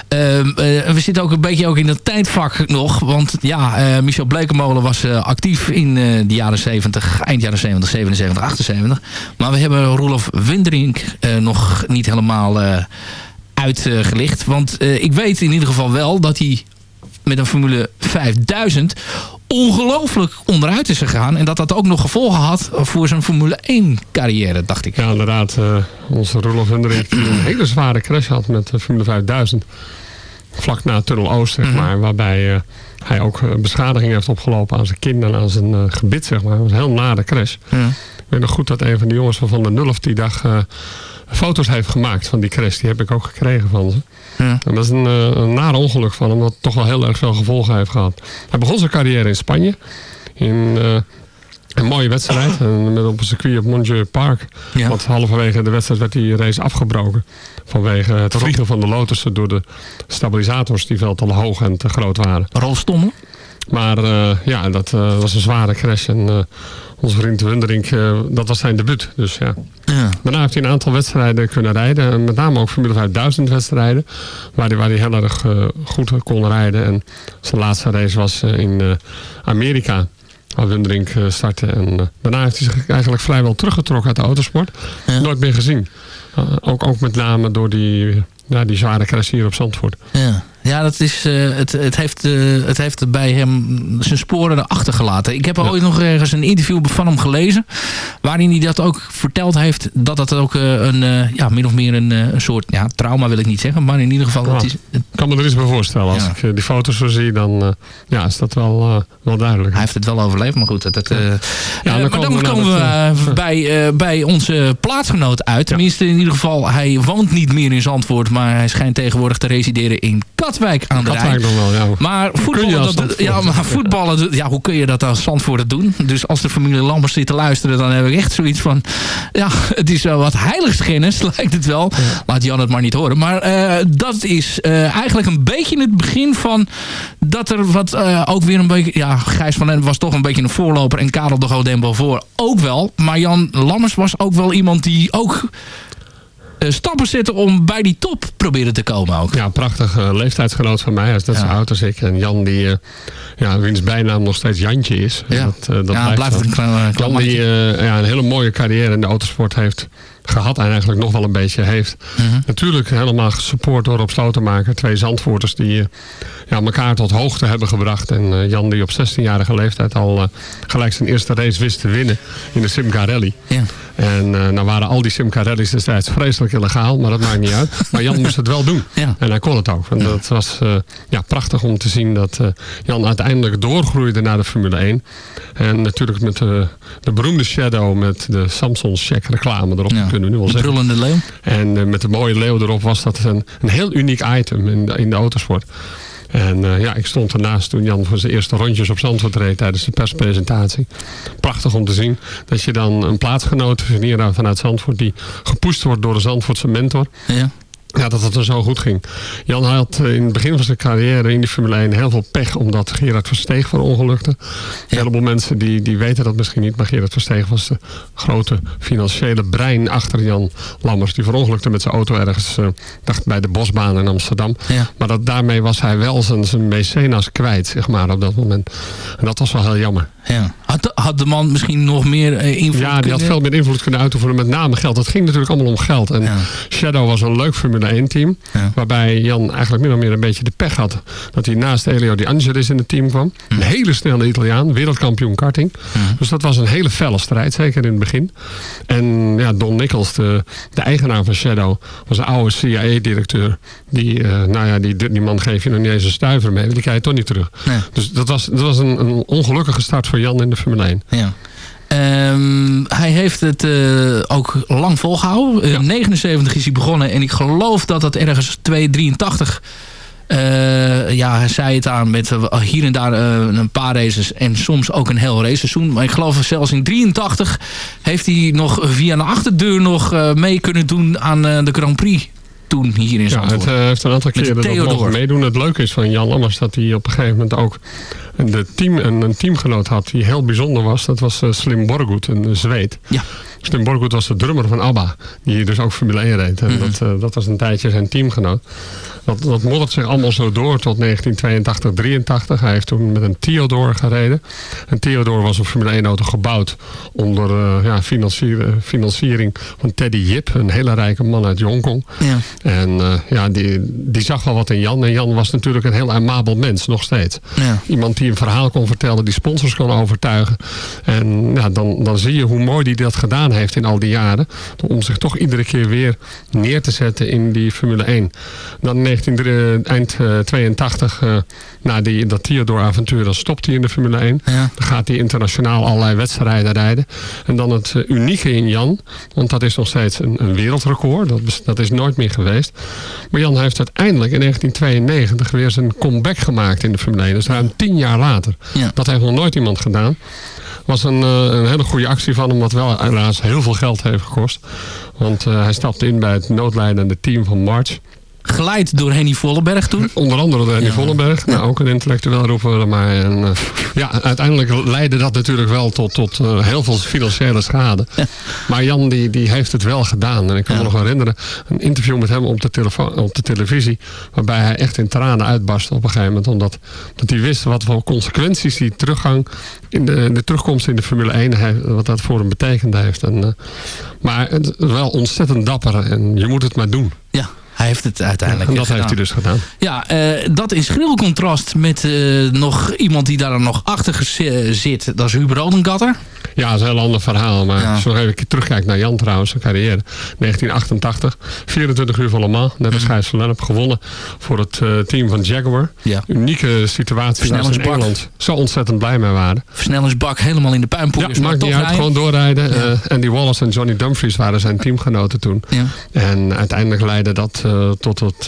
Ehm, eh, we zitten ook een beetje ook in dat tijdvak nog, want ja, Michel Blekemolen was actief in de jaren 70, eind jaren 70, 77, 78. Maar we hebben Roelof Winderink nog niet helemaal uitgelicht, want ik weet in ieder geval wel dat hij met een Formule 5000 ongelooflijk onderuit is gegaan. En dat dat ook nog gevolgen had voor zijn Formule 1 carrière, dacht ik. Ja, inderdaad. eh, onze Roelof Hendrik die een hele zware crash had met de Formule 5000. Vlak na Tunnel Oost, zeg maar. Waarbij eh, hij ook eh, beschadiging heeft opgelopen aan zijn kin en aan zijn gebit, zeg maar. Het was een heel nare crash. Ik weet nog goed dat een van de jongens van Van der Nulf die dag foto's heeft gemaakt van die crash. Die heb ik ook gekregen van ze. En dat is een, eh, een nare ongeluk van hem, wat toch wel heel erg veel gevolgen heeft gehad. Hij begon zijn carrière in Spanje. In eh, een mooie wedstrijd. En met op een circuit op Montjeu Park. Want halverwege de wedstrijd werd die race afgebroken. Vanwege het vliegen van de Lotussen door de stabilisators die veel te hoog en te groot waren. Rolf Stommel? Maar eh, ja, dat eh, was een zware crash. En eh, onze vriend Wunderink, dat was zijn debuut. Dus ja. Daarna heeft hij een aantal wedstrijden kunnen rijden. En met name ook Formule 5000 wedstrijden. Waar hij, waar hij heel erg goed kon rijden. En zijn laatste race was in Amerika. Waar Wunderink startte. En daarna heeft hij zich eigenlijk vrijwel teruggetrokken uit de autosport. Nooit meer gezien. Ook, ook met name door die, ja, die zware crash hier op Zandvoort. Ja, ja dat is, eh, het, het, heeft, eh, het heeft bij hem zijn sporen achtergelaten. Ik heb ooit nog ergens een interview van hem gelezen. Waarin hij dat ook verteld heeft. Dat dat ook eh, een, ja, min of meer een, een soort ja, trauma wil ik niet zeggen. Maar in ieder geval... Ja, dat is, Ik kan me er iets bij voorstellen. Als Ja. ik die foto's zo zie, dan ja, is dat wel, wel duidelijk. Hij heeft het wel overleefd, maar goed. Dat, dat, Ja, dan maar komen dan we komen we dat, bij, bij onze plaatsgenoot uit. Tenminste, in ieder geval, hij woont niet meer in Zandvoort. Maar hij schijnt tegenwoordig te resideren in Katwijk aan de. Katwijk wel, ja. Maar voetballen, dat, ja, maar voetballen, ja, hoe kun je dat als Zandvoort doen? Dus als de familie Lammers zit te luisteren, dan heb ik echt zoiets van... Ja, het is wel wat heiligschennis, lijkt het wel. Laat Jan het maar niet horen. Maar eh, dat is eh, eigenlijk een beetje het begin van... dat er wat eh, ook weer een beetje... Ja, Gijs van Den was toch een beetje een voorloper... en Karel de Godembo voor ook wel. Maar Jan Lammers was ook wel iemand die ook... eh, stappen zette om bij die top proberen te komen ook. Ja, prachtig eh, leeftijdsgenoot van mij. Hij is net zo oud als ik. En Jan, die, eh, ja, wiens bijnaam nog steeds Jantje is. Ja. Dat, dat Ja, blijft een klein- Jan die ja, een hele mooie carrière in de autosport heeft gehad. En eigenlijk nog wel een beetje heeft. Mhm. Natuurlijk helemaal gesupport door op Slotenmaker. Twee Zandvoorters die eh, ja, elkaar tot hoogte hebben gebracht. En eh, Jan die op 16-jarige leeftijd al eh, gelijk zijn eerste race wist te winnen in de Simca Rally. Ja. En nou waren al die Simca Rallies destijds vreselijk illegaal, maar dat maakt niet uit. Maar Jan moest het wel doen. En hij kon het ook. En dat was ja, prachtig om te zien dat Jan uiteindelijk doorgroeide naar de Formule 1. En natuurlijk met de, de beroemde Shadow met de Samsung Check reclame erop, kunnen we nu wel De zeggen. brullende leeuw. En eh, met de mooie leeuw erop was dat een, een heel uniek item in de, in de autosport. En eh, ja, ik stond ernaast toen Jan voor zijn eerste rondjes op Zandvoort reed tijdens de perspresentatie. Prachtig om te zien dat je dan een plaatsgenoot vanuit Zandvoort die gepoest wordt door de Zandvoortse mentor. Ja. Ja, dat het er zo goed ging. Jan had eh, in het begin van zijn carrière in de Formule 1 heel veel pech omdat Gerard Versteeg verongelukte. Een heleboel mensen die, die weten dat misschien niet, maar Gerard Versteeg was de grote financiële brein achter Jan Lammers. Die verongelukte met zijn auto ergens, eh, dacht bij de Bosbaan in Amsterdam. Maar dat, daarmee was hij wel zijn, zijn mecenas kwijt, zeg maar, op dat moment. En dat was wel heel jammer. Ja. Had, de, had de man misschien nog meer eh, invloed Ja, die had veel meer invloed kunnen uitoefenen, met name geld. Het ging natuurlijk allemaal om geld. En Shadow was een leuk Formule 1 team. Waarbij Jan eigenlijk min of meer een beetje de pech had. Dat hij naast Elio Di Angelis in het team kwam. Een hele snelle Italiaan, wereldkampioen karting. Dus dat was een hele felle strijd, zeker in het begin. En ja, Don Nichols, de, de eigenaar van Shadow, was een oude CIA-directeur. Die, eh, nou ja, die, die man geef je nog niet eens een stuiver mee. Die krijg je toch niet terug. Dus dat was, dat was een, een ongelukkige start voor Jan in de Formule 1. Ja. Ehm, hij heeft het eh, ook lang volgehouden. In 79 is hij begonnen. En ik geloof dat dat ergens 283... eh ja, hij zei het aan met eh, hier en daar eh, een paar races. En soms ook een heel raceseizoen. Maar ik geloof zelfs in 83 heeft hij nog via een achterdeur nog eh, mee kunnen doen aan eh, de Grand Prix toen hier in Ja, het eh, heeft een aantal keren dat mogen meedoen. Het leuke is van Jan Lammers dat hij op een gegeven moment ook de team, een, een teamgenoot had die heel bijzonder was. Dat was eh, Slim Borgoed, een Zweed. Ja. Slim Borgoed was de drummer van ABBA, die dus ook Formule 1 reed. En Mhm. dat, eh, dat was een tijdje zijn teamgenoot. Dat, dat moddert zich allemaal zo door tot 1982, 83. Hij heeft toen met een Theodore gereden. En Theodore was een Formule 1 auto gebouwd onder eh, ja, financier- financiering van Teddy Yip, een hele rijke man uit Hongkong. Ja. En eh, ja, die, die zag wel wat in Jan. En Jan was natuurlijk een heel amabel mens, nog steeds. Ja. Iemand die een verhaal kon vertellen, die sponsors kon overtuigen. En ja, dan, dan zie je hoe mooi die dat gedaan heeft in al die jaren. Om zich toch iedere keer weer neer te zetten in die Formule 1. Dan in 19, eind eh, 82, eh, na die, dat Theodore-avontuur, dan stopt hij in de Formule 1. Ja. Dan gaat hij internationaal allerlei wedstrijden rijden. En dan het eh, unieke in Jan, want dat is nog steeds een, een wereldrecord. Dat, dat is nooit meer geweest. Maar Jan heeft uiteindelijk in 1992 weer zijn comeback gemaakt in de Formule 1. Dus ruim tien jaar later. Ja. Dat heeft nog nooit iemand gedaan. Was een, eh, een hele goede actie van hem, wat wel helaas heel veel geld heeft gekost. Want eh, hij stapte in bij het noodlijdende team van March. Geleid door Henny Vollenberg toen. Onder andere door Henny Ja. Vollenberg. Nou, ook een intellectueel roepen maar. En, eh, ja, uiteindelijk leidde dat natuurlijk wel tot, tot eh, heel veel financiële schade. Maar Jan die, die heeft het wel gedaan. En ik kan me nog herinneren, een interview met hem op de, telefoon, op de televisie. Waarbij hij echt in tranen uitbarstte op een gegeven moment. Omdat dat hij wist wat voor consequenties die teruggang, in de, de terugkomst in de Formule 1, heeft, wat dat voor hem betekend heeft. En, eh, maar het wel ontzettend dapper. En je moet het maar doen. Ja, hij heeft het uiteindelijk en dat gedaan. heeft hij dus gedaan. Ja, eh, dat in schril contrast met eh, nog iemand die daar nog achter eh, zit. Dat is Huber Odengatter. Ja, dat is een heel ander verhaal. Maar Ja. als je nog even terugkijkt naar Jan trouwens, zijn carrière. 1988, 24 uur van Le Mans. Net als Gijs van Lennep gewonnen voor het eh, team van Jaguar. Ja. Unieke situatie waar ze in. Engeland zo ontzettend blij mee waren. Versnellingsbak helemaal in de Ja, puinpoeiers. maar maakt niet uit, rijden. gewoon doorrijden. Eh, Andy Wallace en Johnny Dumfries waren zijn teamgenoten toen. Ja. En uiteindelijk leidde dat eh, tot het,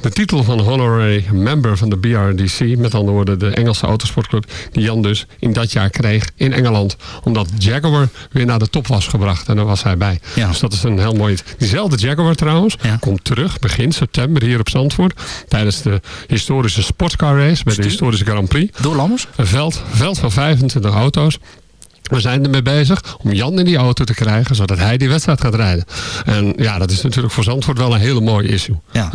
de titel van honorary member van de BRDC. Met andere woorden de Engelse autosportclub. Die Jan dus in dat jaar kreeg in Engeland. Omdat Jaguar weer naar de top was gebracht. En daar was hij bij. Ja. Dus dat is een heel mooi... Diezelfde Jaguar trouwens Ja. komt terug begin september hier op Zandvoort. Tijdens de historische sportcar race. Bij de historische Grand Prix. Door Lammers. Een veld, veld van 25 auto's. We zijn ermee bezig om Jan in die auto te krijgen, zodat hij die wedstrijd gaat rijden. En ja, dat is natuurlijk voor Zandvoort wel een hele mooie issue. Ja.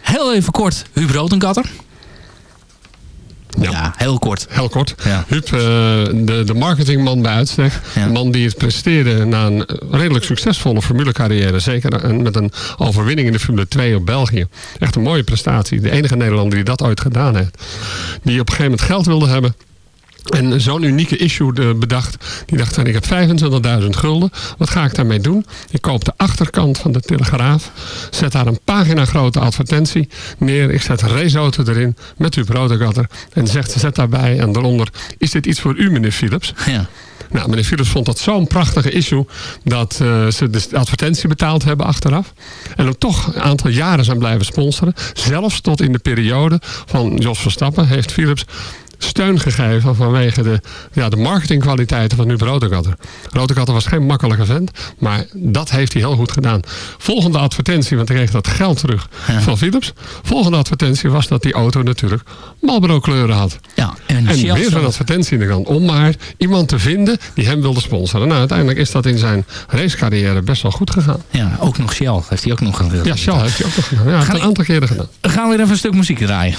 Heel even kort, Huber Odengatter. Ja. Ja, heel kort. Heel kort. Ja. Huub, eh, de, de marketingman bij uitstek. Ja. Man die het presteerde na een redelijk succesvolle formulecarrière. Zeker met een overwinning in de Formule 2 op België. Echt een mooie prestatie. De enige Nederlander die dat ooit gedaan heeft. Die op een gegeven moment geld wilde hebben. En zo'n unieke issue eh, bedacht. Die dacht van ik heb 25.000 gulden. Wat ga ik daarmee doen? Ik koop de achterkant van de Telegraaf. Zet daar een pagina grote advertentie neer. Ik zet raceauto erin met uw broodgatter. En zegt, zet daarbij en daaronder. Is dit iets voor u meneer Philips? Ja. Nou, meneer Philips vond dat zo'n prachtige issue... dat eh, ze de advertentie betaald hebben achteraf. En hem toch een aantal jaren zijn blijven sponsoren. Zelfs tot in de periode van Jos Verstappen heeft Philips steun gegeven vanwege de, ja, de marketingkwaliteiten van Huub Rodegatter. Rodegatter was geen makkelijke vent, maar dat heeft hij heel goed gedaan. Volgende advertentie, want hij kreeg dat geld terug van Philips. Volgende advertentie was dat die auto natuurlijk Marlboro kleuren had. Ja, en, En weer zo'n advertentie in de. Om maar iemand te vinden die hem wilde sponsoren. Nou, uiteindelijk is dat in zijn racecarrière best wel goed gegaan. Ja, ook nog Shell heeft hij ook nog gedaan. Ja, Shell heeft hij ook nog gedaan. Ja, een aantal keren gedaan. We gaan weer even een stuk muziek draaien.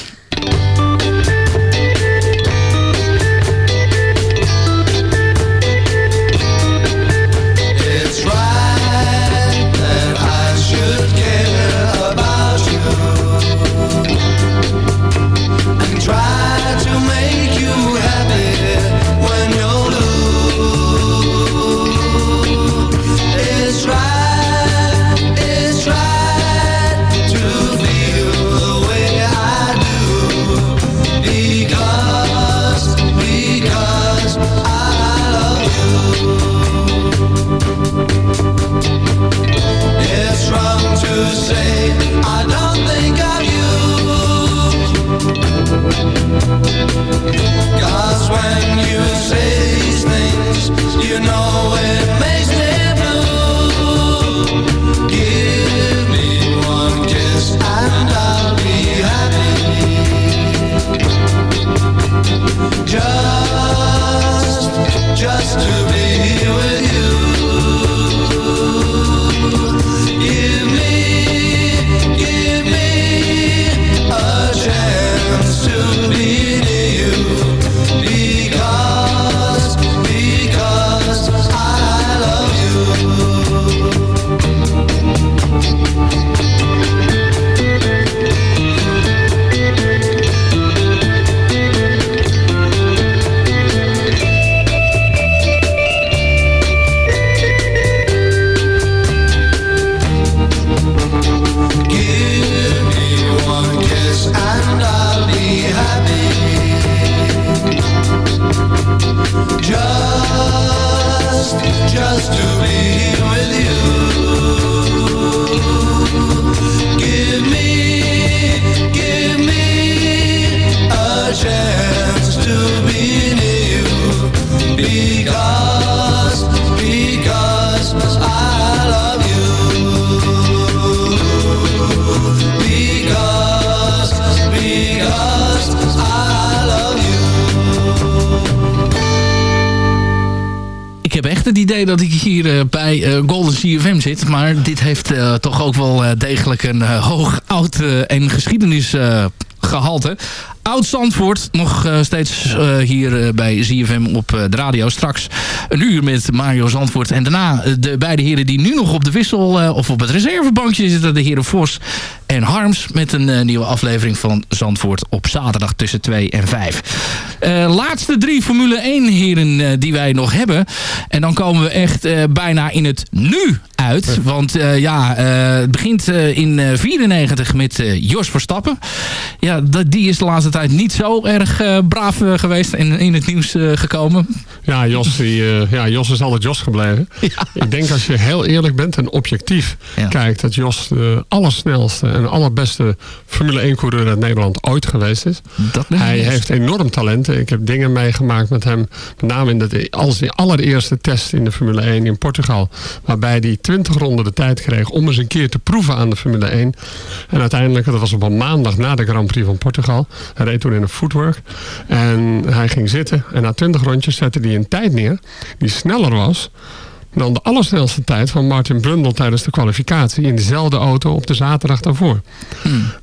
Eh, gehalte. Oud Zandvoort, nog eh, steeds eh, hier bij ZFM op de radio. Straks een uur met Mario Zandvoort. En daarna de beide heren die nu nog op de wissel of op het reservebankje zitten. De heren Vos en Harms met een nieuwe aflevering van Zandvoort op zaterdag tussen 2 en 5. Eh, laatste drie Formule 1 heren die wij nog hebben. En dan komen we echt bijna in het nu uit. Want eh, ja, eh, het begint eh, in eh, 94 met Jos Verstappen. Ja, dat, die is de laatste tijd niet zo erg braaf geweest en in het nieuws gekomen. Ja, Jos, die, ja, Jos is altijd Jos gebleven. Ik denk als je heel eerlijk bent en objectief kijkt... dat Jos de allersnelste en allerbeste Formule 1 coureur uit Nederland ooit geweest is. ik Hij heeft enorm talenten. Ik heb dingen meegemaakt met hem. Met name in de, als de allereerste test in de Formule 1 in Portugal. Waarbij hij 20 ronden de tijd kreeg om eens een keer te proeven aan de Formule 1. En uiteindelijk, dat was op een maandag na de Grand Prix van Portugal. Hij reed toen in een footwork. En hij ging zitten. En na 20 rondjes zette hij een tijd neer die sneller was dan de allersnelste tijd van Martin Brundle tijdens de kwalificatie in dezelfde auto op de zaterdag daarvoor.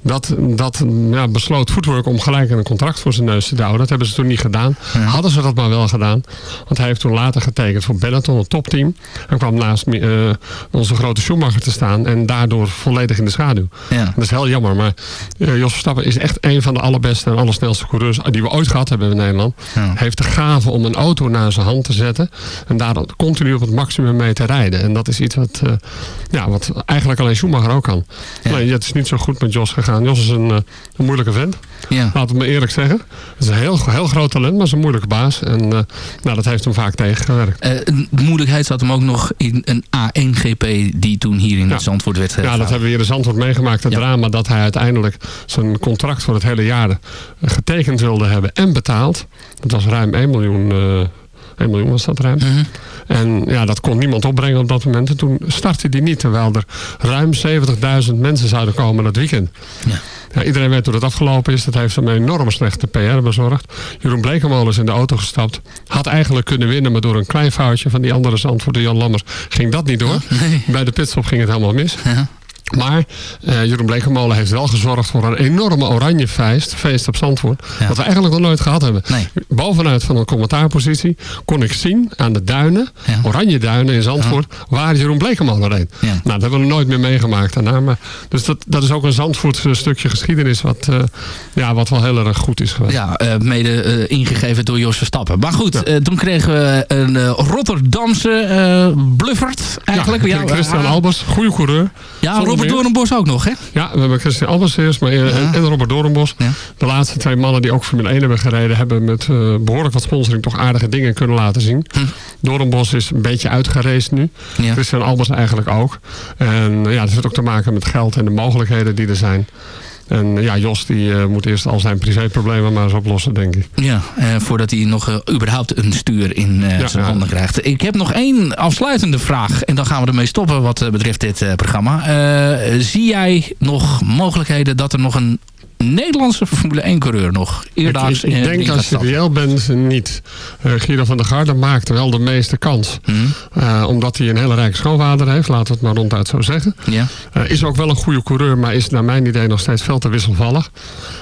Dat, dat ja, besloot Footwork om gelijk een contract voor zijn neus te douwen. Dat hebben ze toen niet gedaan. Hadden ze dat maar wel gedaan. Want hij heeft toen later getekend voor Benetton, een topteam. En kwam naast eh, onze grote Schumacher te staan. En daardoor volledig in de schaduw. Ja. Dat is heel jammer. Maar eh, Jos Verstappen is echt een van de allerbeste en allersnelste coureurs die we ooit gehad hebben in Nederland. Hij heeft de gave om een auto naar zijn hand te zetten. En daar dan continu op het maximum mee te rijden. En dat is iets wat, eh, ja, wat eigenlijk alleen Schumacher ook kan. Nee, het is niet zo goed met Jos gegaan. Jos is een, eh, een moeilijke vent. Ja. Laat het me eerlijk zeggen. Het is een heel, heel groot talent, maar is een moeilijke baas. En eh, nou, dat heeft hem vaak tegengewerkt. De moeilijkheid zat hem ook nog in een A1-GP die toen hier in het Zandvoort werd Ja, dat hebben we hier in Zandvoort meegemaakt. Het drama dat hij uiteindelijk zijn contract voor het hele jaar getekend wilde hebben en betaald. Dat was ruim 1 miljoen. Eh 1 miljoen was dat ruim. En ja, dat kon niemand opbrengen op dat moment. En toen startte hij niet, terwijl er ruim 70.000 mensen zouden komen dat weekend. Ja, iedereen weet hoe dat afgelopen is. Dat heeft hem een enorme slechte PR bezorgd. Jeroen Blekemolen is in de auto gestapt. Had eigenlijk kunnen winnen, maar door een klein foutje van die andere zandvoerder Jan Lammers ging dat niet door. Bij de pitstop ging het helemaal mis. Maar eh, Jeroen Blekemolen heeft wel gezorgd voor een enorme oranje feest, feest op Zandvoort. Wat we eigenlijk nog nooit gehad hebben. Bovenuit van een commentaarpositie kon ik zien aan de duinen, oranje duinen in Zandvoort, waar Jeroen Blekemolen reed. Nou, dat hebben we nooit meer meegemaakt daarna. Maar, dus dat, dat is ook een Zandvoort eh, stukje geschiedenis wat, eh, ja, wat wel heel erg goed is geweest. Ja, eh, mede eh, ingegeven door Jos Verstappen. Maar goed, eh, toen kregen we een eh, Rotterdamse eh bluffert eigenlijk. Ja, Christian eh, Albers, goede coureur. Ja, Robert. Doornbos ook nog, hè? Ja, we hebben Christian Albers eerst maar, en, en Robert Doornbos. De laatste twee mannen die ook Formule 1 hebben gereden... hebben met eh, behoorlijk wat sponsoring toch aardige dingen kunnen laten zien. Hm. Doornbos is een beetje uitgereisd nu. Christian Albers eigenlijk ook. En eh, ja, dat heeft ook te maken met geld en de mogelijkheden die er zijn. En ja, Jos die eh, moet eerst al zijn privéproblemen maar eens oplossen, denk ik. Ja, eh, voordat hij nog eh, überhaupt een stuur in Ja, zijn ja. handen krijgt. Ik heb nog één afsluitende vraag. En dan gaan we ermee stoppen wat betreft dit programma. Zie jij nog mogelijkheden dat er nog een Nederlandse Formule 1 coureur nog Ik, eerdaags ik, ik in het denk als je reëel bent, niet. Eh Guido van der Garde maakt wel de meeste kans. Hm? Eh, omdat hij een hele rijke schoonvader heeft, laten we het maar ronduit zo zeggen. Ja. Eh, is ook wel een goede coureur, maar is naar mijn idee nog steeds veel te wisselvallig.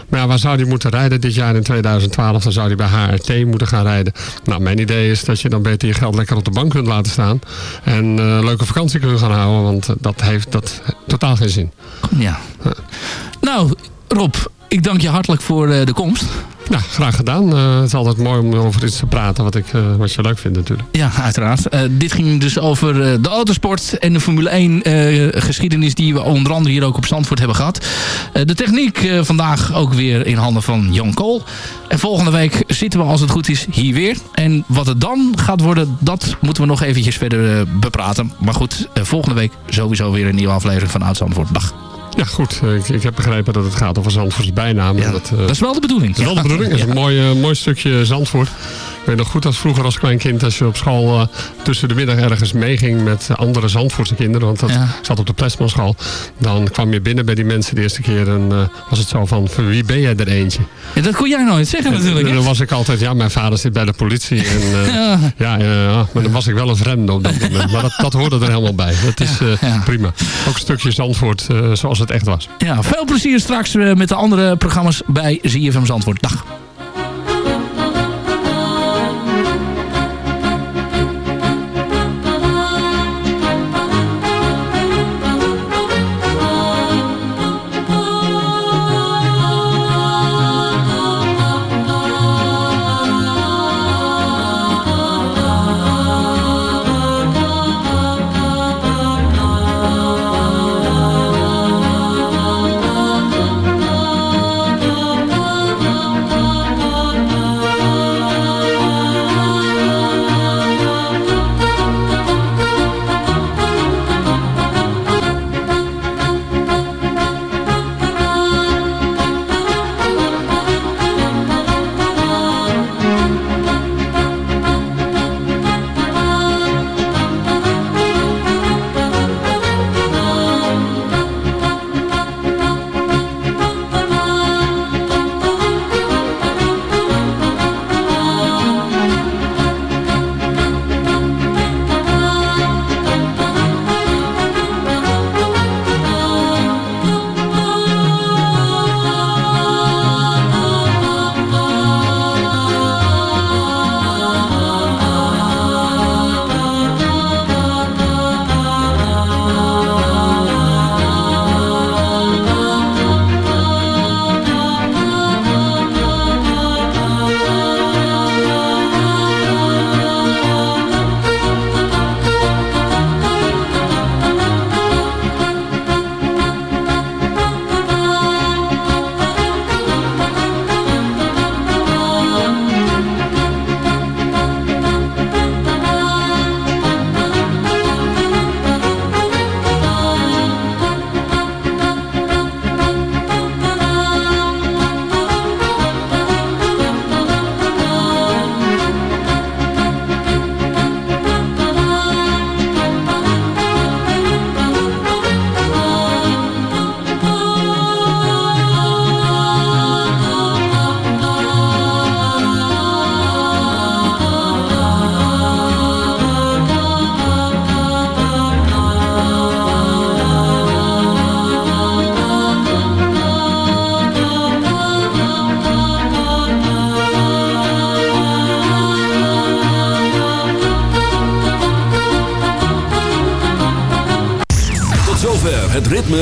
Maar ja, waar zou hij moeten rijden dit jaar in 2012? Dan zou hij bij HRT moeten gaan rijden. Nou, mijn idee is dat je dan beter je geld lekker op de bank kunt laten staan. En een leuke vakantie kunt gaan houden, want dat heeft dat totaal geen zin. Ja. Nou, Rob, ik dank je hartelijk voor eh, de komst. Ja, graag gedaan. Eh, het is altijd mooi om over iets te praten wat, ik, eh, wat je leuk vindt natuurlijk. Ja, uiteraard. Dit ging dus over de autosport en de Formule 1 eh, geschiedenis die we onder andere hier ook op Zandvoort hebben gehad. Eh, de techniek vandaag ook weer in handen van Jan Kool. En volgende week zitten we als het goed is hier weer. En wat het dan gaat worden, dat moeten we nog eventjes verder bepraten. Maar goed, volgende week sowieso weer een nieuwe aflevering van Oud Zandvoort. Dag. Ja, goed. eh, Ik, ik heb begrepen dat het gaat over Zandvoorts bijnaam. Ja, dat, eh, dat is wel de bedoeling. Dat is wel de bedoeling. Het is een mooi, eh, mooi stukje Zandvoort. Ik weet nog goed dat vroeger als klein kind... als je op school tussen de middag ergens meeging met andere Zandvoortse kinderen... want dat Ja. zat op de Plesmanschool... dan kwam je binnen bij die mensen de eerste keer... en was het zo van, voor wie ben jij er eentje? Ja, dat kon jij nooit zeggen natuurlijk. En dan was ik altijd, ja, mijn vader zit bij de politie. En, Ja. ja. Ja, maar dan was ik wel een vreemde op dat moment. Maar dat, dat hoorde er helemaal bij. Dat is prima. Ook een stukje Zandvoort zoals het echt was. Ja, veel plezier straks eh, met de andere programma's bij ZFM Zandvoort. Dag.